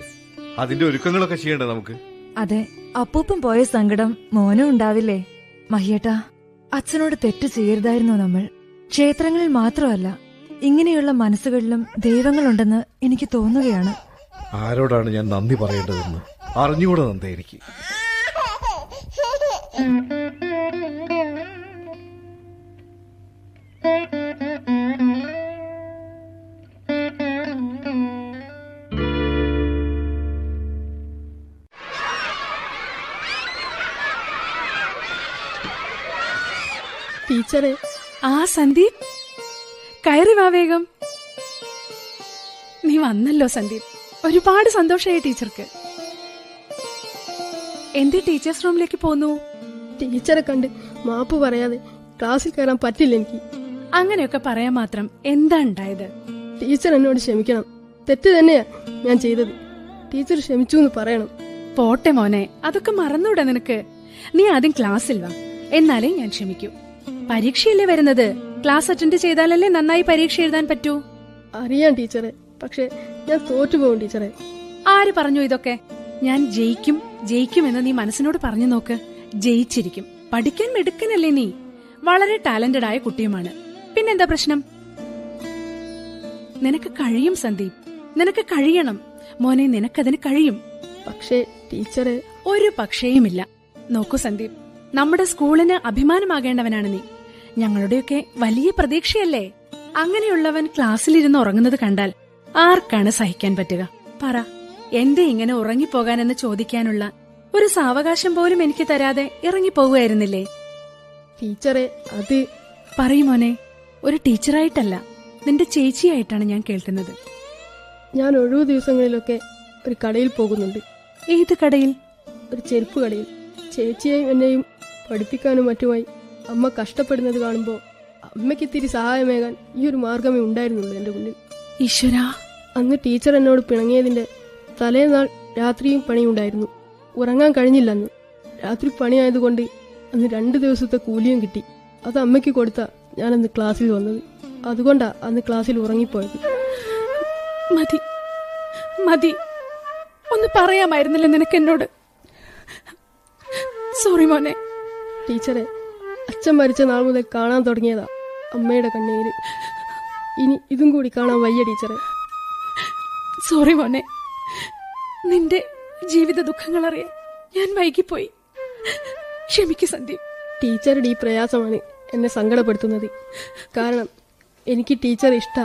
അതിന്റെ ഒരുക്കങ്ങളൊക്കെ ചെയ്യണ്ടേ നമുക്ക് അതെ അപ്പൂപ്പൻ പോയ സങ്കടം മോനും ഉണ്ടാവില്ലേ മഹിയേട്ടാ അച്ഛനോട് തെറ്റ് ചെയ്യരുതായിരുന്നു നമ്മൾ ക്ഷേത്രങ്ങളിൽ മാത്രമല്ല ഇങ്ങനെയുള്ള മനസ്സുകളിലും ദൈവങ്ങളുണ്ടെന്ന് എനിക്ക് തോന്നുകയാണ് ആരോടാണ് ഞാൻ നന്ദി പറയേണ്ടതെന്ന് അറിഞ്ഞുകൂടെ നന്ദി എനിക്ക് ടീച്ചറെ. ആ സന്ദീപ്. കയറി വാ വേഗം. നീ വന്നല്ലോ സന്ദീപ്. ഒരുപാട് സന്തോഷമായി ടീച്ചർക്ക്. എന്റെ ടീച്ചേഴ്സ് റൂമിലേക്ക് പോന്നു? ടീച്ചറെ കണ്ട് മാപ്പ് പറയാതെ ക്ലാസ്സിൽ കയറാൻ പറ്റില്ല എനിക്ക്. അങ്ങനെയൊക്കെ പറയാൻ മാത്രം എന്താ ഉണ്ടായത്? ടീച്ചർ എന്നോട് ക്ഷമിക്കണം. തെറ്റ് തന്നെയാ ഞാൻ ചെയ്തത്. ടീച്ചർ ക്ഷമിച്ചു എന്ന് പറയണം. പോട്ടെ മോനെ അതൊക്കെ മറന്നൂടെ നിനക്ക്. നീ ആദ്യം ക്ലാസ്സിൽ വാ. എന്നാലേ ഞാൻ ക്ഷമിക്കൂ. പരീക്ഷയല്ലേ വരുന്നത്? ക്ലാസ് അറ്റൻഡ് ചെയ്താലല്ലേ നന്നായി പരീക്ഷ എഴുതാൻ പറ്റൂ? അറിയാം ടീച്ചറെ പക്ഷെ ഞാൻ തോറ്റുപോകും ടീച്ചറെ. ആര് പറഞ്ഞു ഇതൊക്കെ? ഞാൻ ജയിക്കും ജയിക്കും എന്ന് നീ മനസ്സിനോട് പറഞ്ഞു നോക്ക്. ജയിച്ചിരിക്കും. പഠിക്കാൻ മിടുക്കനല്ലേ നീ. വളരെ ടാലന്റഡ് ആയ കുട്ടിയുമാണ്. പിന്നെന്താ പ്രശ്നം? നിനക്ക് കഴിയും സന്ദീപ്. നിനക്ക് കഴിയണം. മോനെ നിനക്കതിന് കഴിയും. പക്ഷേ ടീച്ചറെ ഒരു പക്ഷേയുമില്ല. നോക്കൂ സന്ദീപ്. നമ്മുടെ സ്കൂളിന് അഭിമാനമാകേണ്ടവനാണ് നീ. ഞങ്ങളുടെയൊക്കെ വലിയ പ്രതീക്ഷയല്ലേ? അങ്ങനെയുള്ളവൻ ക്ലാസ്സിലിരുന്ന് ഉറങ്ങുന്നത് കണ്ടാൽ ആർക്കാണ് സഹിക്കാൻ പറ്റുക? പറ എന്റെ ഇങ്ങനെ ഉറങ്ങിപ്പോകാനെന്ന് ചോദിക്കാനുള്ള ഒരു സാവകാശം പോലും എനിക്ക് തരാതെ ഇറങ്ങിപ്പോകുമായിരുന്നില്ലേ? ടീച്ചറെ അത് പറയുമോനെ ഒരു ടീച്ചറായിട്ടല്ല നിന്റെ ചേച്ചിയായിട്ടാണ് ഞാൻ കേൾക്കുന്നത്. ഞാൻ ഒഴിവു ദിവസങ്ങളിലൊക്കെ ഒരു കടയിൽ പോകുന്നുണ്ട്. ഏത് കടയിൽ? ഒരു ചെരുപ്പ് കടയിൽ. ചേച്ചിയെയും എന്നെയും പഠിപ്പിക്കാനും മറ്റുമായി അമ്മ കഷ്ടപ്പെടുന്നത് കാണുമ്പോൾ അമ്മയ്ക്ക് ഇത്തിരി സഹായമേകാൻ ഈ ഒരു മാർഗമേ ഉണ്ടായിരുന്നുള്ളൂ എന്റെ മുന്നിൽ. ഈശ്വര. അന്ന് ടീച്ചർ എന്നോട് പിണങ്ങിയതിന്റെ തലേനാൾ രാത്രിയും പണിയുണ്ടായിരുന്നു. ഉറങ്ങാൻ കഴിഞ്ഞില്ല അന്ന് രാത്രി പണിയായതുകൊണ്ട് അന്ന് രണ്ട് ദിവസത്തെ കൂലിയും കിട്ടി. അത് അമ്മയ്ക്ക് കൊടുത്ത ഞാൻ അന്ന് ക്ലാസ്സിൽ വന്നത്. അതുകൊണ്ടാ അന്ന് ക്ലാസ്സിൽ ഉറങ്ങിപ്പോയത്. മതി. മതി. ഒന്ന് പറയാമായിരുന്നില്ല നിനക്ക് എന്നോട്? സോറി മോനെ. ടീച്ചറെ അച്ഛൻ മരിച്ച നാൾ മുതൽ കാണാൻ തുടങ്ങിയതാ അമ്മയുടെ കണ്ണീര്. ഇനി ഇതും കൂടി കാണാൻ വയ്യ ടീച്ചറെ. സോറി മോനെ. നിന്റെ ജീവിത ദുഃഖങ്ങൾ അറിയാൻ ഞാൻ വൈകിപ്പോയി. ക്ഷമിക്കു സന്ദീപ്. ടീച്ചറുടെ ഈ പ്രയാസമാണ് എന്നെ സങ്കടപ്പെടുത്തുന്നത്. കാരണം എനിക്ക് ടീച്ചർ ഇഷ്ട.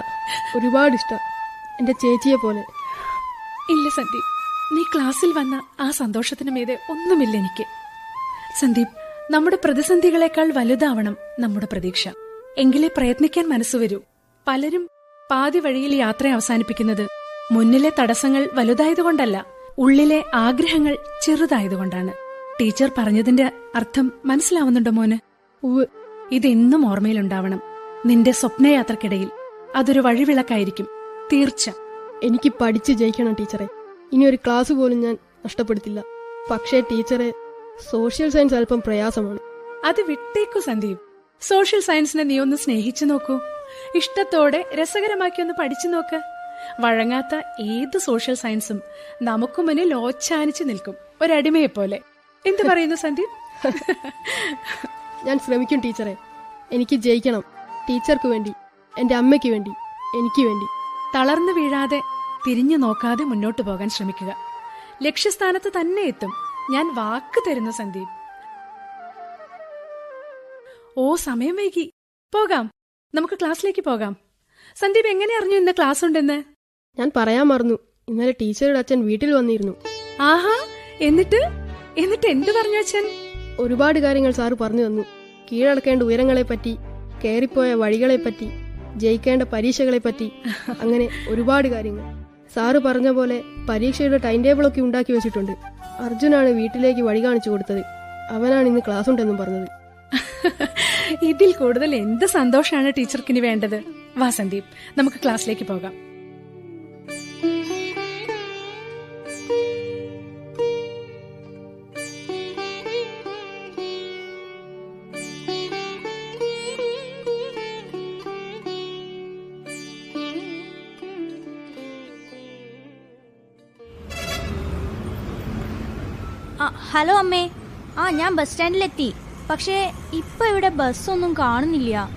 ഒരുപാട് ഇഷ്ട. എന്റെ ചേച്ചിയെ പോലെ. ഇല്ല സന്ദീപ്. നീ ക്ലാസ്സിൽ വന്ന ആ സന്തോഷത്തിന് മീതെ ഒന്നുമില്ല എനിക്ക്. സന്ദീപ് നമ്മുടെ പ്രതിസന്ധികളെക്കാൾ വലുതാവണം നമ്മുടെ പ്രതീക്ഷ. എങ്കിലേ പ്രയത്നിക്കാൻ മനസ്സ് വരൂ. പലരും പാതി വഴിയിൽ യാത്ര അവസാനിപ്പിക്കുന്നത് മുന്നിലെ തടസ്സങ്ങൾ വലുതായതുകൊണ്ടല്ല ഉള്ളിലെ ആഗ്രഹങ്ങൾ ചെറുതായതുകൊണ്ടാണ്. ടീച്ചർ പറഞ്ഞതിന്റെ അർത്ഥം മനസ്സിലാവുന്നുണ്ടോ മോന്? ഉവ് ഇതെന്നും ഓർമ്മയിലുണ്ടാവണം. നിന്റെ സ്വപ്നയാത്രക്കിടയിൽ അതൊരു വഴിവിളക്കായിരിക്കും. തീർച്ച. എനിക്ക് പഠിച്ചു ജയിക്കണം ടീച്ചറെ. ഇനി ഒരു ക്ലാസ് പോലും ഞാൻ നഷ്ടപ്പെടുത്തില്ല. പക്ഷേ ടീച്ചറെ സോഷ്യൽ സയൻസ് അല്പം പ്രയാസമാണ്. അത് വിട്ടേക്കു സന്ദീപ്. സോഷ്യൽ സയൻസിനെ നീ ഒന്ന് സ്നേഹിച്ചു നോക്കൂ. ഇഷ്ടത്തോടെ രസകരമാക്കി ഒന്ന് പഠിച്ചു നോക്ക്. വഴങ്ങാത്ത ഏത് സോഷ്യൽ സയൻസും നമുക്ക് മുന്നിൽ ഓച്ചാനിച്ചു നിൽക്കും. ഒരടിമയെ പോലെ. എന്ത് പറയുന്നു സന്ദീപ്? ഞാൻ ശ്രമിക്കും ടീച്ചറെ. എനിക്ക് ജയിക്കണം. ടീച്ചർക്ക് വേണ്ടി എന്റെ അമ്മയ്ക്ക് വേണ്ടി എനിക്ക് വേണ്ടി. തളർന്നു വീഴാതെ തിരിഞ്ഞു നോക്കാതെ മുന്നോട്ട് പോകാൻ ശ്രമിക്കുക. ലക്ഷ്യസ്ഥാനത്ത് തന്നെ എത്തും. ഞാൻ വാക്ക് തരുന്നു സന്ദീപ്. ഓ സമയം വൈകി. പോകാം. നമുക്ക് ക്ലാസ്സിലേക്ക് പോകാം. സന്ദീപ് എങ്ങനെ അറിഞ്ഞു ഇന്ന് ക്ലാസ് ഉണ്ടെന്ന് ഞാൻ പറയാൻ മറന്നു. ഇന്നലെ ടീച്ചറുടെ അച്ഛൻ വീട്ടിൽ വന്നിരുന്നു. ആഹാ എന്നിട്ട്? എന്നിട്ട് എന്ത് പറഞ്ഞു അച്ഛൻ? ഒരുപാട് കാര്യങ്ങൾ സാറ് പറഞ്ഞു തന്നു. കീഴടക്കേണ്ട ഉയരങ്ങളെ പറ്റി കയറിപ്പോയ വഴികളെപ്പറ്റി ജയിക്കേണ്ട പരീക്ഷകളെ പറ്റി അങ്ങനെ ഒരുപാട് കാര്യങ്ങൾ. സാറ് പറഞ്ഞ പോലെ പരീക്ഷയുടെ ടൈം ടേബിളൊക്കെ ഉണ്ടാക്കി വെച്ചിട്ടുണ്ട്. അർജുനാണ് വീട്ടിലേക്ക് വഴി കാണിച്ചു കൊടുത്തത്. അവനാണ് ഇന്ന് ക്ലാസ് ഉണ്ടെന്നും പറഞ്ഞത്. ഇതിൽ കൂടുതൽ എന്ത് സന്തോഷമാണ് ടീച്ചർക്കിന് വേണ്ടത്? വാ സന്ദീപ് നമുക്ക് ക്ലാസ്സിലേക്ക് പോകാം. ഹലോ അമ്മേ. ആ ഞാൻ ബസ് സ്റ്റാൻഡിലെത്തി. പക്ഷേ ഇപ്പൊ ഇവിടെ ബസ്സൊന്നും കാണുന്നില്ല.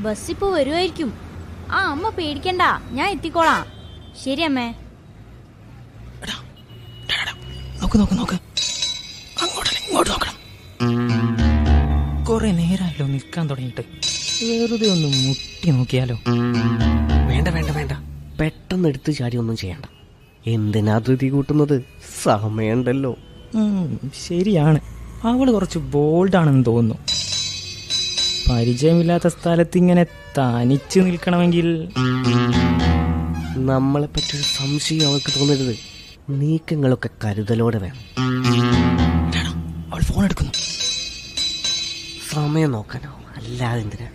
ബസ് ഇപ്പൊ വരുമായിരിക്കും ആ അമ്മ പേടിക്കണ്ട. ഞാൻ എത്തിക്കോളാം. ശരി അമ്മേ. നോക്ക് നോക്ക് നോക്ക്. അങ്ങോട്ടല്ല ഇങ്ങോട്ട് നോക്കണം. കുറെ നേരമല്ലോ നിൽക്കാൻ തുടങ്ങിയിട്ട്. വെറുതെ ഒന്ന് മുട്ടി നോക്കിയാലോ? വേണ്ട വേണ്ട വേണ്ട. പെട്ടെന്ന് എടുത്തു ചാടി ഒന്നും ചെയ്യണ്ട. എന്തിനാ ധൃതി കൂട്ടുന്നത്? സമയമുണ്ടല്ലോ. ശരിയാണ്. അവൾ കുറച്ച് ബോൾഡാണെന്ന് തോന്നുന്നു. പരിചയമില്ലാത്ത സ്ഥലത്ത് ഇങ്ങനെ തനിച്ച് നിൽക്കണമെങ്കിൽ നമ്മളെ പറ്റി സംശയം അവൾക്ക് തോന്നരുത്. നീക്കങ്ങളൊക്കെ കരുതലോടെ വേണം. അവൾ ഫോൺ എടുക്കുന്നു. സമയം നോക്കാനോ? അല്ലാതെ എന്തിനാ?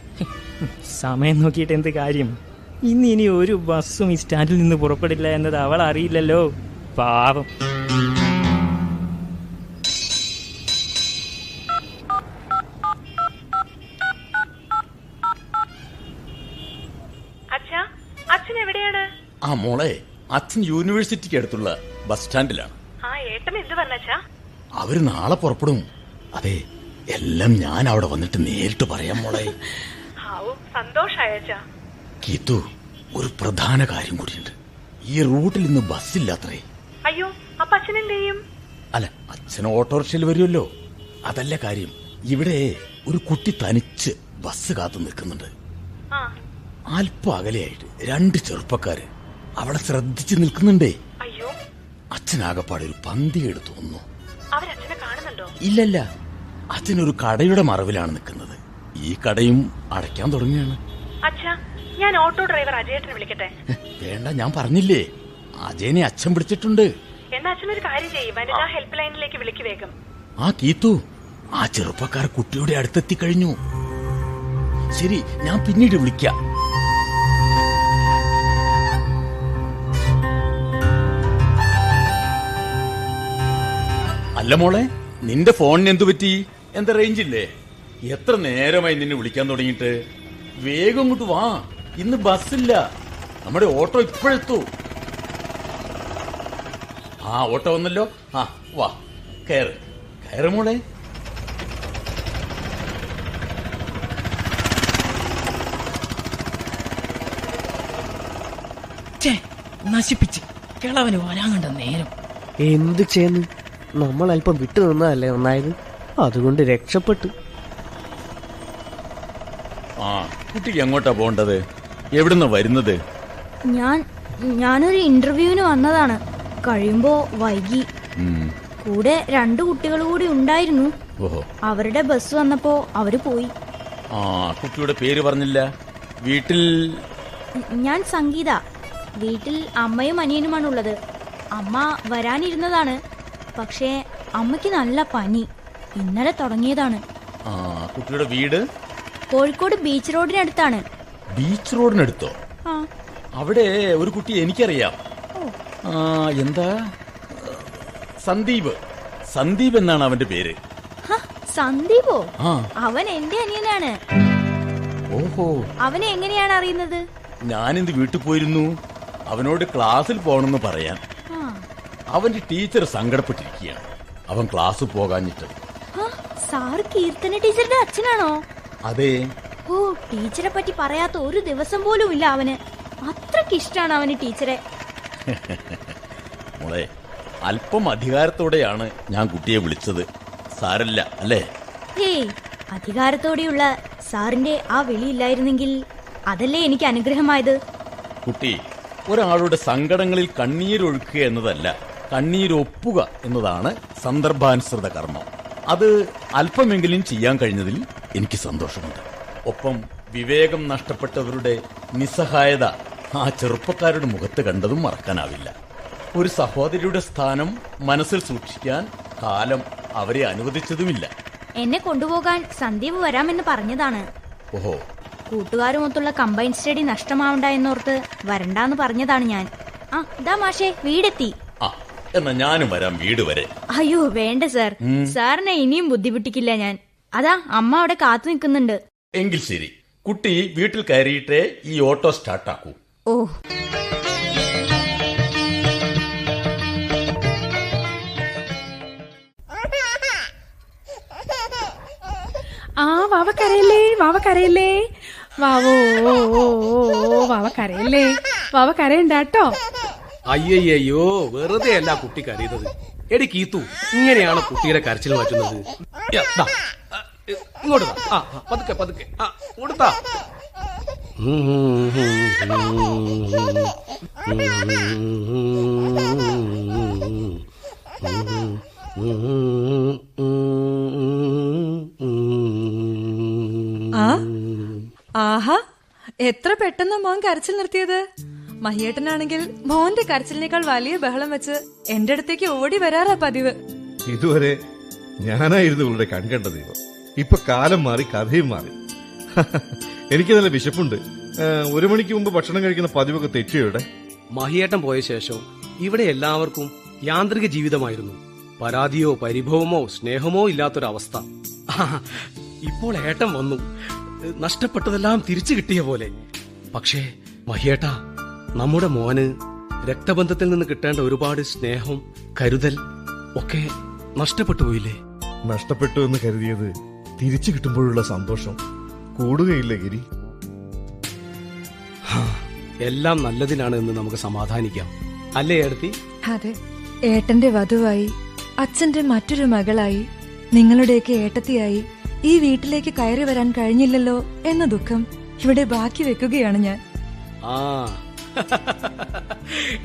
സമയം നോക്കിയിട്ട് എന്ത് കാര്യം? ഇന്ന് ഇനി ഒരു ബസ്സും ഈ സ്റ്റാൻഡിൽ നിന്ന് പുറപ്പെടില്ല എന്നത് അവൾ അറിയില്ലല്ലോ. പാവം. അച്ഛൻ എവിടെയാണ്? ആ മോളെ അച്ഛൻ യൂണിവേഴ്സിറ്റിക്ക് അടുത്തുള്ള ബസ് സ്റ്റാൻഡിലാണ് ആ ഏട്ടൻ എന്ത് അവർ നാളെ പുറപ്പെടും. അതെ എല്ലാം ഞാൻ അവിടെ വന്നിട്ട് നേരിട്ട് പറയാം മോളെ. സന്തോഷായച്ചാ കീത്തു ഒരു പ്രധാന കാര്യം കൂടിയുണ്ട്. ഈ റൂട്ടിൽ ഇന്ന് ബസ്സില്ലാത്രേ അയ്യോ അപ്പൊ അച്ഛൻ എന്ത് ചെയ്യും? അല്ല അച്ഛൻ ഓട്ടോറിക്ഷയിൽ വരുമല്ലോ. അതല്ല കാര്യം ഇവിടെ ഒരു കുട്ടി തനിച്ച് ബസ് കാത്തു നിൽക്കുന്നുണ്ട്. അല്പം അകലെയായിട്ട് രണ്ട് ചെറുപ്പക്കാര് അവളെ ശ്രദ്ധിച്ചു നിൽക്കുന്നുണ്ടേ. അയ്യോ. അച്ഛനാകപ്പാടെ ഒരു പന്തികേട് തോന്നുന്നു വന്നു ഇല്ലല്ല അച്ഛനൊരു കടയുടെ മറവിലാണ് നിൽക്കുന്നത്. ഈ കടയും അടയ്ക്കാൻ തുടങ്ങിയാണ് ഞാൻ ഓട്ടോ ഡ്രൈവർ അജയേട്ടനെ വിളിക്കട്ടെ? വേണ്ട ഞാൻ പറഞ്ഞില്ലേ. അജയനെ അച്ഛൻ പിടിച്ചിട്ടുണ്ട്. എന്നാ ഒരു കാര്യം ചെയ്യും വനിതാ ഹെൽപ്പ് ലൈനിലേക്ക് വിളിക്ക് വേഗം ആ കീത്തു ആ ചെറുപ്പക്കാർ കുട്ടിയുടെ അടുത്തെത്തി കഴിഞ്ഞു ശരി ഞാൻ പിന്നീട് വിളിക്കാം. അല്ല മോളെ നിന്റെ ഫോണിന് എന്തു പറ്റി? എന്താ റേഞ്ച് ഇല്ലേ? എത്ര നേരമായി നിന്നെ വിളിക്കാൻ തുടങ്ങിയിട്ട്? വേഗം ഇങ്ങോട്ട് വാ. ഇന്ന് ബസ്സില്ല നമ്മുടെ ഓട്ടോ ഇപ്പോഴെത്തു. ആ ഓട്ടോ വന്നല്ലോ. ആ വാ. കയറ്. കയറ് മോളെ. നശിപ്പിച്ച്. കിളവന് വരാൻ കണ്ട നേരം. എന്ത് ചെയ്യുന്നു? നമ്മൾ അല്പം വിട്ടു നിന്നതല്ലേ നന്നായത്? അതുകൊണ്ട് രക്ഷപ്പെട്ടു. ആ കുട്ടിക്ക് എങ്ങോട്ടാ പോണ്ടത് എവിടുന്ന വരുന്നത്? ഞാൻ ഞാനൊരു ഇന്റർവ്യൂവിന് വന്നതാണ്. കഴിയുമ്പോ വൈകി. കൂടെ രണ്ടു കുട്ടികൾ കൂടി ഉണ്ടായിരുന്നു. ഓഹോ. അവരുടെ ബസ് വന്നപ്പോ അവർ പോയി. ആ കുട്ടിയുടെ പേര് പറഞ്ഞില്ല. വീട്ടിൽ ഞാൻ സംഗീത. വീട്ടിൽ അമ്മയും അനിയനുമാണുള്ളത് അമ്മ വരാനിരുന്നതാണ്. പക്ഷേ അമ്മയ്ക്ക് നല്ല പനി. ഇന്നലെ തുടങ്ങിയതാണ്. ആ കുട്ടിയുടെ വീട്? കോഴിക്കോട് ബീച്ച് റോഡിനടുത്താണ്. ബീച്ച് റോഡിനടുത്തോ? അവിടെ ഒരു കുട്ടി എനിക്കറിയാം. എന്താ? സന്ദീപ്. സന്ദീപ് എന്നാണ് അവന്റെ പേര്. സന്ദീപോ? അവൻ എന്റെ അനിയനാണ്. ഓഹോ. അവനെ എങ്ങനെയാണ് അറിയുന്നത്? ഞാനിന്ന് വീട്ടിൽ പോയിരുന്നു. അവനോട് ക്ലാസ്സിൽ പോകണമെന്ന് പറയാൻ അവന്റെ ടീച്ചർ സങ്കടപ്പെട്ടിരിക്കുകയാണ്. അവൻ ക്ലാസ് പോകാഞ്ഞിട്ട്. സാറ് കീർത്തന ടീച്ചറുടെ അച്ഛനാണോ? അതെ. ഓ ടീച്ചറെ പറ്റി പറയാത്ത ഒരു ദിവസം പോലും ഇല്ല അവന്. അത്രയ്ക്ക് ഇഷ്ടാണ് അവന് ടീച്ചറെ. മോളെ അല്പം അധികാരത്തോടെയാണ് ഞാൻ കുട്ടിയെ വിളിച്ചത്. സാറല്ല അല്ലേ? ഹേ അധികാരത്തോടെയുള്ള സാറിന്റെ ആ വിളിയില്ലായിരുന്നെങ്കിൽ അതല്ലേ എനിക്ക് അനുഗ്രഹമായത്? കുട്ടി ഒരാളുടെ സങ്കടങ്ങളിൽ കണ്ണീരൊഴുക്കുക എന്നതല്ല. കണ്ണീരൊപ്പുക എന്നതാണ് സന്ദർഭാനുസൃത കർമ്മം. അത് അല്പമെങ്കിലും ചെയ്യാൻ കഴിഞ്ഞതിൽ എനിക്ക് സന്തോഷമുണ്ട്. ഒപ്പം വിവേകം നഷ്ടപ്പെട്ടവരുടെ നിസ്സഹായത ആ ചെറുപ്പക്കാരുടെ മുഖത്ത് കണ്ടതും മറക്കാനാവില്ല. ഒരു സഹോദരിയുടെ സ്ഥാനം മനസ്സിൽ സൂക്ഷിക്കാൻ കാലം അവരെ അനുവദിച്ചതുമില്ല. എന്നെ കൊണ്ടുപോകാൻ സന്ദീപ് വരാമെന്ന് പറഞ്ഞതാണ്. ഓഹോ. കൂട്ടുകാരുമൊത്തുള്ള കമ്പൈൻ സ്റ്റഡി നഷ്ടമാവണ്ട എന്നോർത്ത് വരണ്ടാന്ന് പറഞ്ഞതാണ് ഞാൻ. ആ ഇതാ മാഷേ വീടെത്തി. ആ എന്നാ ഞാനും വരാം വീട് വരെ. അയ്യോ വേണ്ട സാർ. സാറിനെ ഇനിയും ബുദ്ധിമുട്ടിക്കില്ല ഞാൻ. അതാ അമ്മ അവിടെ കാത്തു നിൽക്കുന്നുണ്ട്. എങ്കിൽ ശരി. കുട്ടി വീട്ടിൽ കയറിയിട്ടേ ഈ ഓട്ടോ സ്റ്റാർട്ടാക്കൂ ഓ. ആ വാവ കരയല്ലേ വാവ കരയല്ലേ വാവോ വാവ കരയല്ലേ വാവ കരയണ്ട കേട്ടോ അയ്യയ്യോ വെറുതെ അല്ല കുട്ടി കരയുന്നത്. എടി കീത്തു ഇങ്ങനെയാണ് കുട്ടിയുടെ കരച്ചിൽ മാറ്റുന്നത്. ഇങ്ങോട്ട്. ആ പതുക്കെ പതുക്കെ. ആ കൊടുത്താ. ആഹാ എത്ര പെട്ടെന്ന് മോൻ കരച്ചിൽ നിർത്തിയത്? മഹിയേട്ടനാണെങ്കിൽ മോന്റെ കരച്ചിലിനേക്കാൾ വലിയ ബഹളം വെച്ച് എന്റെ അടുത്തേക്ക് ഓടി വരാറാ പതിവ്. ഇതുവരെ ഞാനായിരുന്നു ഇവളുടെ കൺകണ്ട ദൈവം. ഇപ്പൊ കാലം മാറി കഥയും മാറി. എനിക്ക് നല്ല വിശപ്പുണ്ട്. ഒരു മണിക്ക് മുമ്പ് ഭക്ഷണം കഴിക്കുന്ന പതിവൊക്കെ തെറ്റിയോടെ മഹിയേട്ടൻ പോയ ശേഷം ഇവിടെ എല്ലാവർക്കും യാന്ത്രിക ജീവിതമായിരുന്നു. പരാതിയോ പരിഭവമോ സ്നേഹമോ ഇല്ലാത്തൊരവസ്ഥ. ഇപ്പോൾ ഏട്ടൻ വന്നു. നഷ്ടപ്പെട്ടതെല്ലാം തിരിച്ചു കിട്ടിയ പോലെ. പക്ഷേ മഹിയേട്ട നമ്മുടെ മോന് രക്തബന്ധത്തിൽ നിന്ന് കിട്ടേണ്ട ഒരുപാട് സ്നേഹം കരുതൽ ഒക്കെ നഷ്ടപ്പെട്ടു പോയില്ലേ? നഷ്ടപ്പെട്ടു എന്ന് കരുതിയത് തിരിച്ചു കിട്ടുമ്പോഴുള്ള സന്തോഷം. കൂടുകയില്ല ഗിരി? എല്ലാം നല്ലതിനാണ് എന്ന് നമുക്ക് സമാധാനിക്കാം. അല്ലേ ഏടത്തി? അതെ ഏട്ടന്റെ വധുവായി അച്ഛന്റെ മറ്റൊരു മകളായി നിങ്ങളുടെയൊക്കെ ഏട്ടത്തിയായി ഈ വീട്ടിലേക്ക് കയറി വരാൻ കഴിഞ്ഞില്ലല്ലോ എന്ന ദുഃഖം ഇവിടെ ബാക്കി വെക്കുകയാണ് ഞാൻ. ആ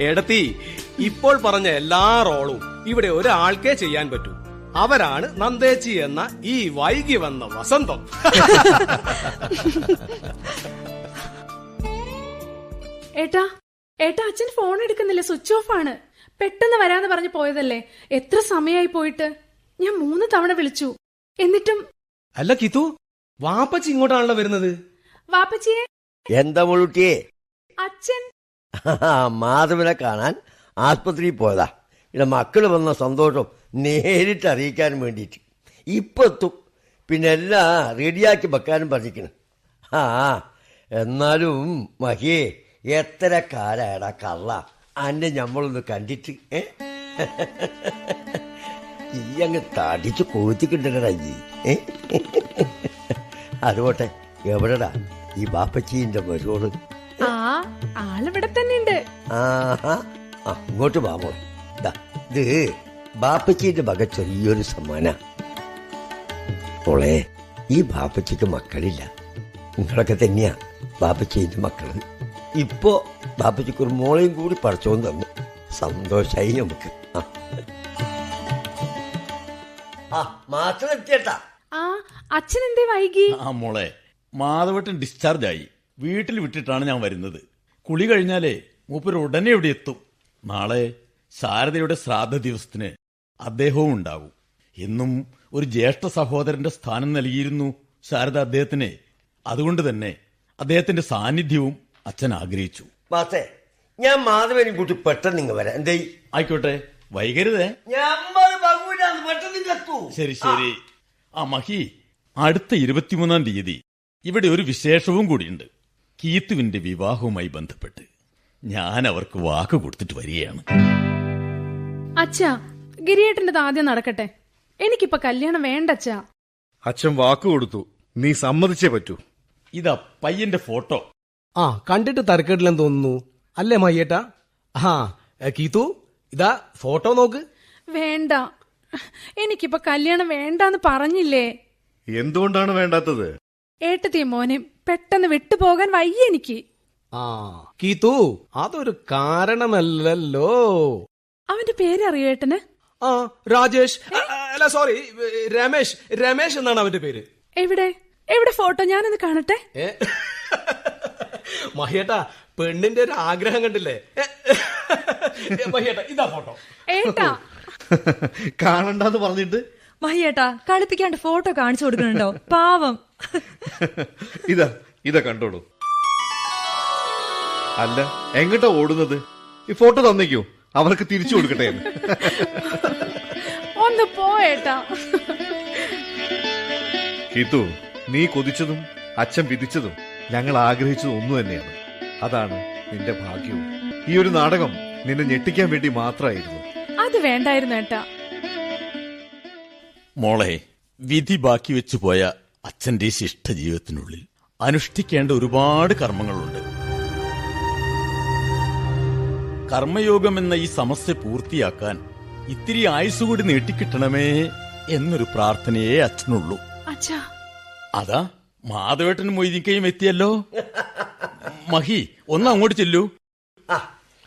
എടത്തി ഇപ്പോൾ പറഞ്ഞ എല്ലാ റോളും ഇവിടെ ഒരാൾക്കേ ചെയ്യാൻ പറ്റൂ. അവരാണ് നന്ദേച്ചി എന്ന ഈ വൈകി വന്ന വസന്തം. ഏട്ടാ ഏട്ടാ അച്ഛൻ ഫോൺ എടുക്കുന്നില്ല? സ്വിച്ച് ഓഫ് ആണ്. പെട്ടെന്ന് വരാന്ന് പറഞ്ഞു പോയതല്ലേ? എത്ര സമയമായി പോയിട്ട്? ഞാൻ മൂന്ന് തവണ വിളിച്ചു. എന്നിട്ടും അല്ല കിതു വാപ്പച്ചി ഇങ്ങോട്ടാണല്ലോ വരുന്നത്. വാപ്പച്ചിയെ എന്താ അച്ഛൻ മാധവനെ കാണാൻ ആസ്പത്രിയിൽ പോയതാ. ഇവിടെ മക്കൾ വന്ന സന്തോഷം നേരിട്ട് അറിയിക്കാൻ വേണ്ടിയിട്ട്. ഇപ്പം എത്തും. പിന്നെ എല്ലാം റെഡിയാക്കി വെക്കാനും പറഞ്ഞിരിക്കണം. ആ എന്നാലും മഹിയെ എത്ര കാലടാ കള്ള. അന്നെ ഞമ്മളൊന്ന് കണ്ടിട്ട് ഏ? ഈ അങ്ങ് തടിച്ച് കൊത്തിക്കിട്ടടാ ഈ ഏ? അതുപോട്ടെ എവിടെടാ ഈ ബാപ്പച്ചീന്റെ മരുവോട് ആ ആളിവിടെ തന്നെ ഉണ്ട് ആ ഇങ്ങോട്ട് വാ മോളെ. ദാ, ഇത് ബാപ്പച്ചിന്റെ വക ചെറിയൊരു സമ്മാന. മോളെ ഈ ബാപ്പച്ചിക്ക് മക്കളില്ല. നിങ്ങളൊക്കെ തന്നെയാ ബാപ്പച്ചിന്റെ മക്കൾ. ഇപ്പോ ബാപ്പച്ചിക്ക് ഒരു മോളെയും കൂടി പഠിച്ചോന്ന് തന്നു സന്തോഷായി നമുക്ക്. അച്ഛൻ എന്തേ വൈകി? ആ മോളെ മാധവട്ടൻ ഡിസ്ചാർജ് ആയി. വീട്ടിൽ വിട്ടിട്ടാണ് ഞാൻ വരുന്നത്. കുളി കഴിഞ്ഞാലേ മൂപ്പർ ഉടനെ ഇവിടെ എത്തും. നാളെ ശാരദയുടെ ശ്രാദ്ധ ദിവസത്തിന് അദ്ദേഹവും ഉണ്ടാവും. എന്നും ഒരു ജ്യേഷ്ഠ സഹോദരന്റെ സ്ഥാനം നൽകിയിരുന്നു ശാരദ അദ്ദേഹത്തിന്. അതുകൊണ്ട് തന്നെ അദ്ദേഹത്തിന്റെ സാന്നിധ്യവും അച്ഛൻ ആഗ്രഹിച്ചു. മാത്തേ ഞാൻ മാധവനും കൂട്ടി പെട്ടെന്ന് ഇങ്ങ് വരാം. എന്തേ? ആയിക്കോട്ടെ വൈകരുതേ. ശരി ശരി. ആ മഹി അടുത്ത ഇരുപത്തിമൂന്നാം തീയതി. ഇവിടെ ഒരു വിശേഷവും കൂടിയുണ്ട്. കീത്തുവിന്റെ വിവാഹവുമായി ബന്ധപ്പെട്ട് ഞാൻ അവർക്ക് വാക്ക് കൊടുത്തിട്ട് വരികയാണ്. അച്ഛാ ഗിരിയേട്ടന്റെത് ആദ്യം നടക്കട്ടെ. എനിക്കിപ്പോ കല്യാണം വേണ്ട അച്ഛാ. അച്ഛൻ വാക്ക് കൊടുത്തു. നീ സമ്മതിച്ചേ പറ്റൂ. ഇതാ പയ്യന്റെ ഫോട്ടോ. ആ കണ്ടിട്ട് തരക്കേട്ടില്ലെന്ന് തോന്നുന്നു. അല്ലേ മയ്യേട്ടാ? ആ കീത്തു ഇതാ ഫോട്ടോ നോക്ക്. വേണ്ട. എനിക്കിപ്പോ കല്യാണം വേണ്ടാന്ന് പറഞ്ഞില്ലേ? എന്തുകൊണ്ടാണ് വേണ്ടാത്തത്? ഏട്ടത്തിയ മോനെ പെട്ടെന്ന് വിട്ടുപോകാൻ വയ്യ എനിക്ക്. ആ കീതു അതൊരു കാരണമല്ലല്ലോ. അവന്റെ പേരറിയോ ഏട്ടന്? ആ രാജേഷ് അല്ല സോറി രമേശ് രമേശ് എന്നാണ് അവന്റെ പേര്. എവിടെ? എവിടെ ഫോട്ടോ? ഞാനൊന്ന് കാണട്ടെ? മഹിയേട്ടാ പെണ്ണിന്റെ ഒരു ആഗ്രഹം കണ്ടില്ലേ? മഹിയേട്ടാ ഇതാ ഫോട്ടോ. ഏട്ടാ. കാണണ്ടെന്ന് പറഞ്ഞിട്ട് മഹിയേട്ടാ കളിപ്പിക്കാണ്ട് ഫോട്ടോ കാണിച്ചു കൊടുക്കണുണ്ടോ പാവം. ഇതാ ഇതാ കണ്ടോളൂ. അല്ല എങ്ങോട്ടാ ഓടുന്നത്? ഈ ഫോട്ടോ തന്നേക്കോ. അവർക്ക് തിരിച്ചു കൊടുക്കട്ടെ. ഒന്ന് പോയേട്ടാ ഹിതു നീ കൊതിച്ചതും അച്ഛൻ വിധിച്ചതും ഞങ്ങൾ ആഗ്രഹിച്ചതും ഒന്നു തന്നെയാണ്. അതാണ് നിന്റെ ഭാഗ്യവും. ഈ ഒരു നാടകം നിന്നെ ഞെട്ടിക്കാൻ വേണ്ടി മാത്രമായിരുന്നു. അത് വേണ്ടായിരുന്നു ഏട്ടാ. മോളെ വിധി ബാക്കി വെച്ചു പോയ അച്ഛന്റെ ശിഷ്ട ജീവിതത്തിനുള്ളിൽ അനുഷ്ഠിക്കേണ്ട ഒരുപാട് കർമ്മങ്ങളുണ്ട്. കർമ്മയോഗം എന്ന ഈ സമസ്യ പൂർത്തിയാക്കാൻ ഇത്തിരി ആയുസ് കൂടി നീട്ടിക്കിട്ടണമേ എന്നൊരു പ്രാർത്ഥനയേ അച്ഛനുള്ളൂ. അച്ഛാ. അതാ മാധവേട്ടനും മൊയ്തിക്കയും എത്തിയല്ലോ. മഹി ഒന്ന് അങ്ങോട്ട് ചെല്ലൂ.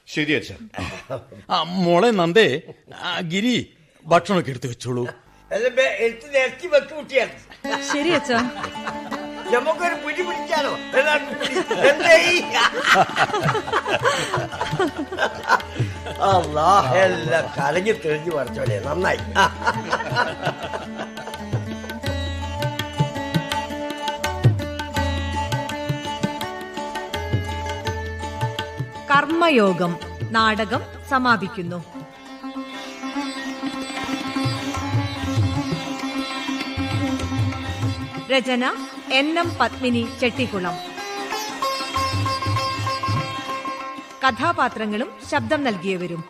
ശരി അച്ഛ. മോളെ നന്ദേ ഗിരി ഭക്ഷണമൊക്കെ എടുത്തു വെച്ചോളൂ. എടുത്ത് നിരത്തി വെക്ക് കുട്ടിയാണ് ശരി അച്ഛാ. നമുക്കൊരു പിടി പിടിച്ചാലോ? എല്ലാവർക്കും പിടി. എന്തേ ഈ? അല്ലാ എല്ലാം കലങ്ങി തെളിഞ്ഞു പറിച്ചോലെ നന്നായി. കർമ്മയോഗം നാടകം സമാപിക്കുന്നു. രചന എൻ എം പത്മിനി ചെട്ടിക്കുളം. കഥാപാത്രങ്ങളും ശബ്ദം നൽകിയവരും.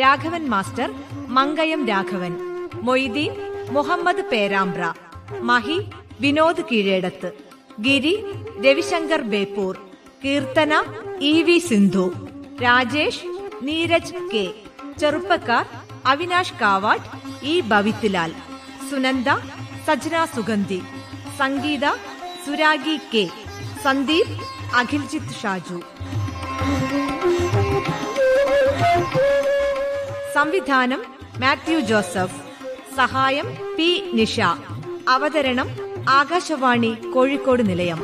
Raghavan master Mankayam Raghavan. Moideen Muhammad Perambra. Mahi Vinod Keezhedath. Giri Ravishankar Beypore. Keerthana E V Sindhu. Rajesh Neeraj K. ചെറുപ്പക്കാർ അവിനാഷ് കാവാട്ട് ഇ ഭവിത്ലാൽ സുനന്ദ സജ്ന സുഗന്ധി. സംഗീത സുരാഗി കെ. സന്ദീപ് അഖിൽജിത്ത് ഷാജു. സംവിധാനം മാത്യു ജോസഫ്. സഹായം പി നിഷ. അവതരണം ആകാശവാണി കോഴിക്കോട് നിലയം.